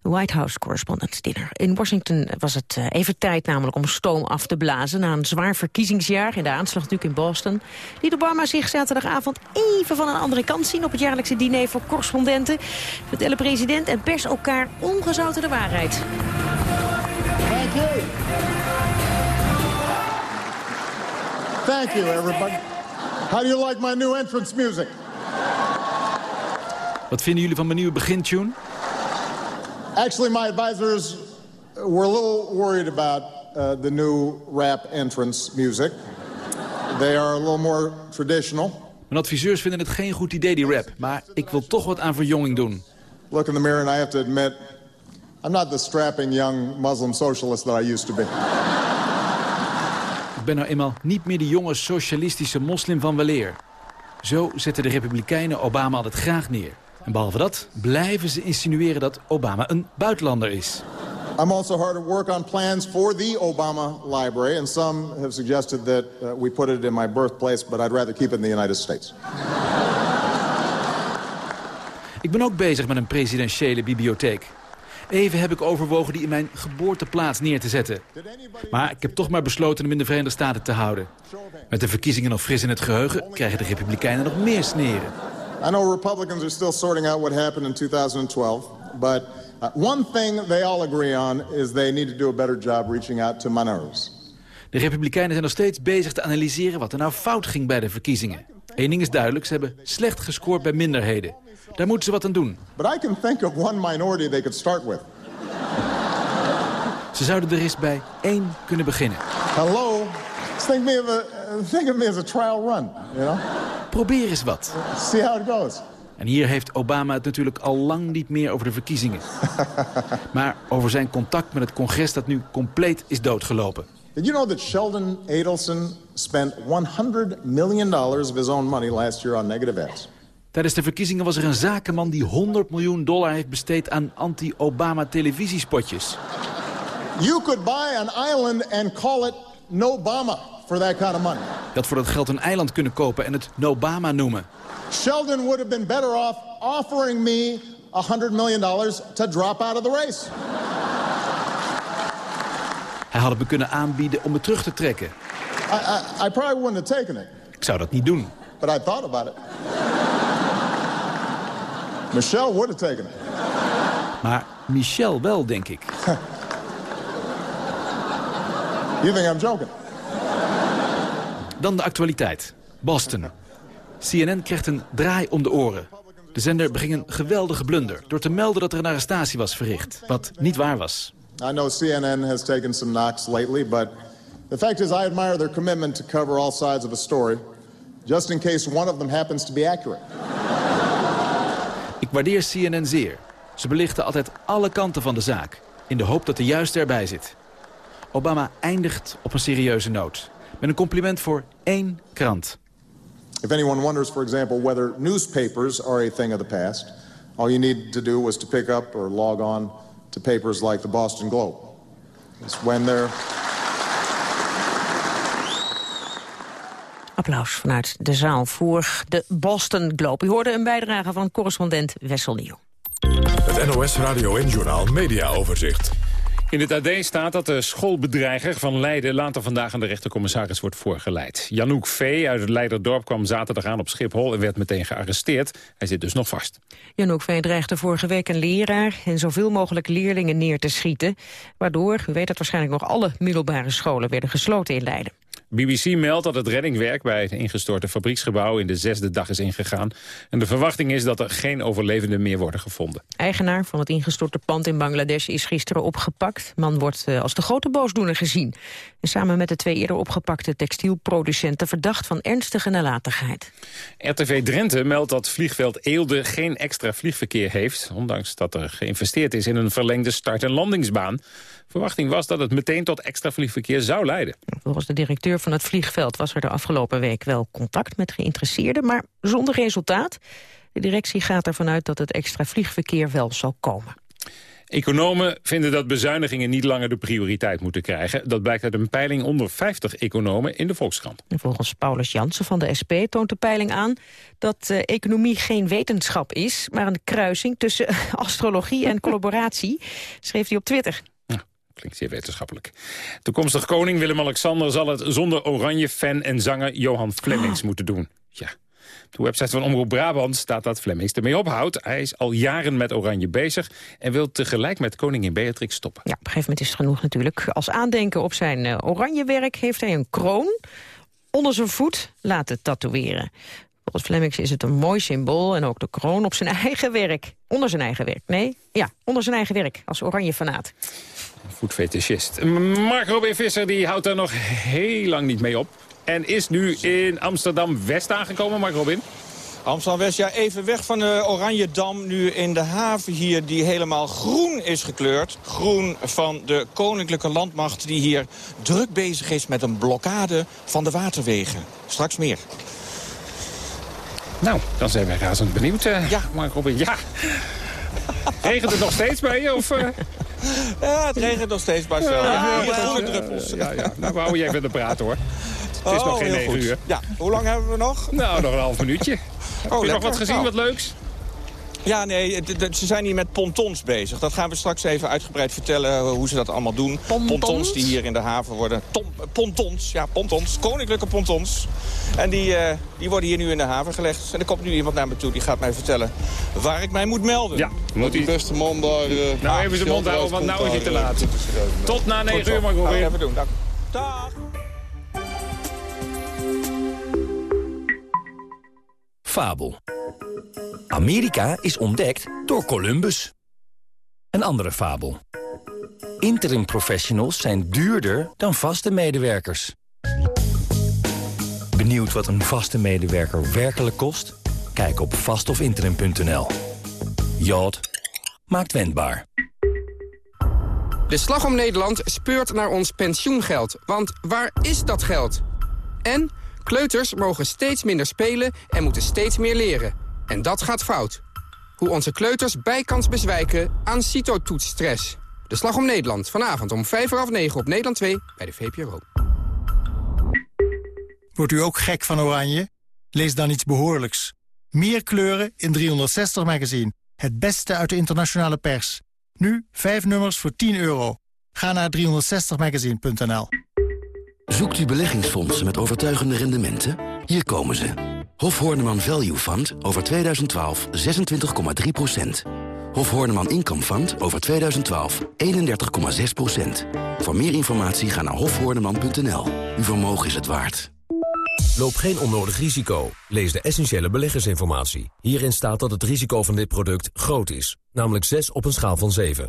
White House Correspondent Dinner. In Washington was het eh, even tijd namelijk om stoom af te blazen... na een zwaar verkiezingsjaar, in de aanslag natuurlijk in Boston... liet Obama zich zaterdagavond even van een andere kant zien... op het jaarlijkse diner voor correspondenten. Vertellen president en pers elkaar ongezouten de waarheid. Thank you. Thank you, everybody. How do you like my new entrance music? Wat vinden jullie van mijn nieuwe begintune? Actually, my advisors were a little worried about uh, the new rap entrance music. They are a little more traditional. Mijn adviseurs vinden het geen goed idee, die rap. Maar ik wil toch wat aan verjonging doen. Look in the mirror and I have to admit, I'm not the strapping young Muslim socialist that I used to be. Ik ben nou eenmaal niet meer die jonge socialistische moslim van weleer. Zo zetten de republikeinen Obama altijd graag neer. En behalve dat blijven ze insinueren dat Obama een buitenlander is. I'm also hard at work on plans for the Obama Library, and some have suggested that uh, we put it in my birthplace, but I'd rather keep it in the United States. Ik ben ook bezig met een presidentiële bibliotheek. Even heb ik overwogen die in mijn geboorteplaats neer te zetten. Maar ik heb toch maar besloten hem in de Verenigde Staten te houden. Met de verkiezingen nog fris in het geheugen krijgen de Republikeinen nog meer sneren. I know Republicans are still sorting out what happened in 2012, but uh, one thing they all agree on is they need to do a better job reaching out to minorities. De Republikeinen zijn nog steeds bezig te analyseren wat er nou fout ging bij de verkiezingen. Eén ding is duidelijk, ze hebben slecht gescoord bij minderheden. Daar moeten ze wat aan doen. But I can think of one minority they could start with. Ze zouden er eens bij één kunnen beginnen. Hello? Think, me of a, think of me as a trial run, you know? Probeer eens wat. See how it goes. En hier heeft Obama het natuurlijk al lang niet meer over de verkiezingen. maar over zijn contact met het congres dat nu compleet is doodgelopen. Did you know that Sheldon Adelson spent 100 million dollars of his own money last year on negative ads? Tijdens de verkiezingen was er een zakenman die 100 miljoen dollar heeft besteed aan anti-Obama televisiespotjes. You could buy an island and call it Nobama for that kind of money. Dat voor dat geld een eiland kunnen kopen en het Nobama noemen. Sheldon would have been better off offering me 100 million dollars to drop out of the race. Hij had het me kunnen aanbieden om het terug te trekken. I, I, I probably wouldn't have taken it, Ik zou dat niet doen. but I thought about it. Michelle would have taken it. Maar Michel wel, denk ik. You think I'm joking? Dan de actualiteit. Boston. CNN krijgt een draai om de oren. De zender beging een geweldige blunder door te melden dat er een arrestatie was verricht. Wat niet waar was. I know CNN has taken some knocks lately, but the fact is I admire their commitment to cover all sides of a story, just in case one of them happens to be accurate. Waardeer CNN zeer. Ze belichten altijd alle kanten van de zaak. In de hoop dat de juiste erbij zit. Obama eindigt op een serieuze noot. Met een compliment voor één krant. If anyone wonders, for example, whether newspapers are a thing of the past, all you need to do was to pick up or log on to papers like the Boston Globe. It's when they're Applaus vanuit de zaal voor de Boston Globe. U hoorde een bijdrage van correspondent Wessel Nieuw. Het NOS Radio en Journaal Media Overzicht. In het AD staat dat de schoolbedreiger van Leiden later vandaag aan de rechtercommissaris wordt voorgeleid. Janouk V. uit het Leiderdorp kwam zaterdag aan op Schiphol en werd meteen gearresteerd. Hij zit dus nog vast. Janouk V. dreigde vorige week een leraar en zoveel mogelijk leerlingen neer te schieten. Waardoor, u weet dat waarschijnlijk nog alle middelbare scholen werden gesloten in Leiden. BBC meldt dat het reddingwerk bij het ingestorte fabrieksgebouw in de zesde dag is ingegaan. En de verwachting is dat er geen overlevenden meer worden gevonden. Eigenaar van het ingestorte pand in Bangladesh is gisteren opgepakt. Man wordt eh, als de grote boosdoener gezien. En samen met de twee eerder opgepakte textielproducenten verdacht van ernstige nalatigheid. RTV Drenthe meldt dat vliegveld Eelde geen extra vliegverkeer heeft. Ondanks dat er geïnvesteerd is in een verlengde start- en landingsbaan. Verwachting was dat het meteen tot extra vliegverkeer zou leiden. Volgens de directeur van het vliegveld was er de afgelopen week wel contact met geïnteresseerden, maar zonder resultaat. De directie gaat ervan uit dat het extra vliegverkeer wel zal komen. Economen vinden dat bezuinigingen niet langer de prioriteit moeten krijgen. Dat blijkt uit een peiling onder 50 economen in de Volkskrant. En volgens Paulus Jansen van de SP toont de peiling aan dat uh, economie geen wetenschap is, maar een kruising tussen astrologie en collaboratie, schreef hij op Twitter. Klinkt zeer wetenschappelijk. Toekomstig koning Willem-Alexander zal het zonder oranje-fan en zanger Johan Flemings moeten doen. Ja. Op de website van Omroep Brabant staat dat Flemings ermee ophoudt. Hij is al jaren met oranje bezig en wil tegelijk met koningin Beatrix stoppen. Ja, op een gegeven moment is het genoeg natuurlijk. Als aandenken op zijn uh, oranje werk heeft hij een kroon onder zijn voet laten tatoeëren. Volgens Flemings is het een mooi symbool en ook de kroon op zijn eigen werk. Onder zijn eigen werk, nee, ja, onder zijn eigen werk als oranje fanaat. Voetfetischist. Mark Robin Visser die houdt er nog heel lang niet mee op. En is nu in Amsterdam-West aangekomen, Mark Robin. Amsterdam-West, ja, even weg van de Oranje Dam. Nu in de haven hier, die helemaal groen is gekleurd. Groen van de Koninklijke Landmacht die hier druk bezig is met een blokkade van de waterwegen. Straks meer. Nou, dan zijn wij razend benieuwd, uh, ja. Mark Robin. Ja. Regent het nog steeds bij je? Of, uh... Ja, het regent nog steeds bij Stel. Ja, hier groene druppels. Ja, ja. Nou, we houden jij even de praten, hoor. Het is oh, nog geen negen uur. Ja, hoe lang hebben we nog? Nou, nog een half minuutje. Oh, Heb je nog wat gezien, nou. wat leuks? Ja, nee, ze zijn hier met pontons bezig. Dat gaan we straks even uitgebreid vertellen hoe ze dat allemaal doen. Pontons, pontons die hier in de haven worden. Tom, pontons, ja, pontons. Koninklijke pontons. En die, uh, die worden hier nu in de haven gelegd. En er komt nu iemand naar me toe die gaat mij vertellen waar ik mij moet melden. Ja, moet die beste man daar... Uh, nou, even zijn mond houden, want nou is hij te laat. Tot na 9 uur, mag ik weer. even doen, dank. Dag. Fabel. Amerika is ontdekt door Columbus. Een andere fabel. Interim professionals zijn duurder dan vaste medewerkers. Benieuwd wat een vaste medewerker werkelijk kost? Kijk op vastofinterim.nl. Jod maakt wendbaar. De Slag om Nederland speurt naar ons pensioengeld. Want waar is dat geld? En kleuters mogen steeds minder spelen en moeten steeds meer leren. En dat gaat fout. Hoe onze kleuters bijkans bezwijken aan citotoetsstress. De Slag om Nederland, vanavond om 5 uur half 9 op Nederland 2 bij de VPRO. Wordt u ook gek van oranje? Lees dan iets behoorlijks. Meer kleuren in 360 magazine. Het beste uit de internationale pers. Nu 5 nummers voor 10 euro. Ga naar 360magazine.nl. Zoekt u beleggingsfondsen met overtuigende rendementen? Hier komen ze. Hof Horneman Value Fund over 2012 26,3% Hof Horneman Income Fund over 2012 31,6 procent. Voor meer informatie ga naar hofhoorneman.nl. Uw vermogen is het waard. Loop geen onnodig risico. Lees de essentiële beleggersinformatie. Hierin staat dat het risico van dit product groot is. Namelijk 6 op een schaal van 7.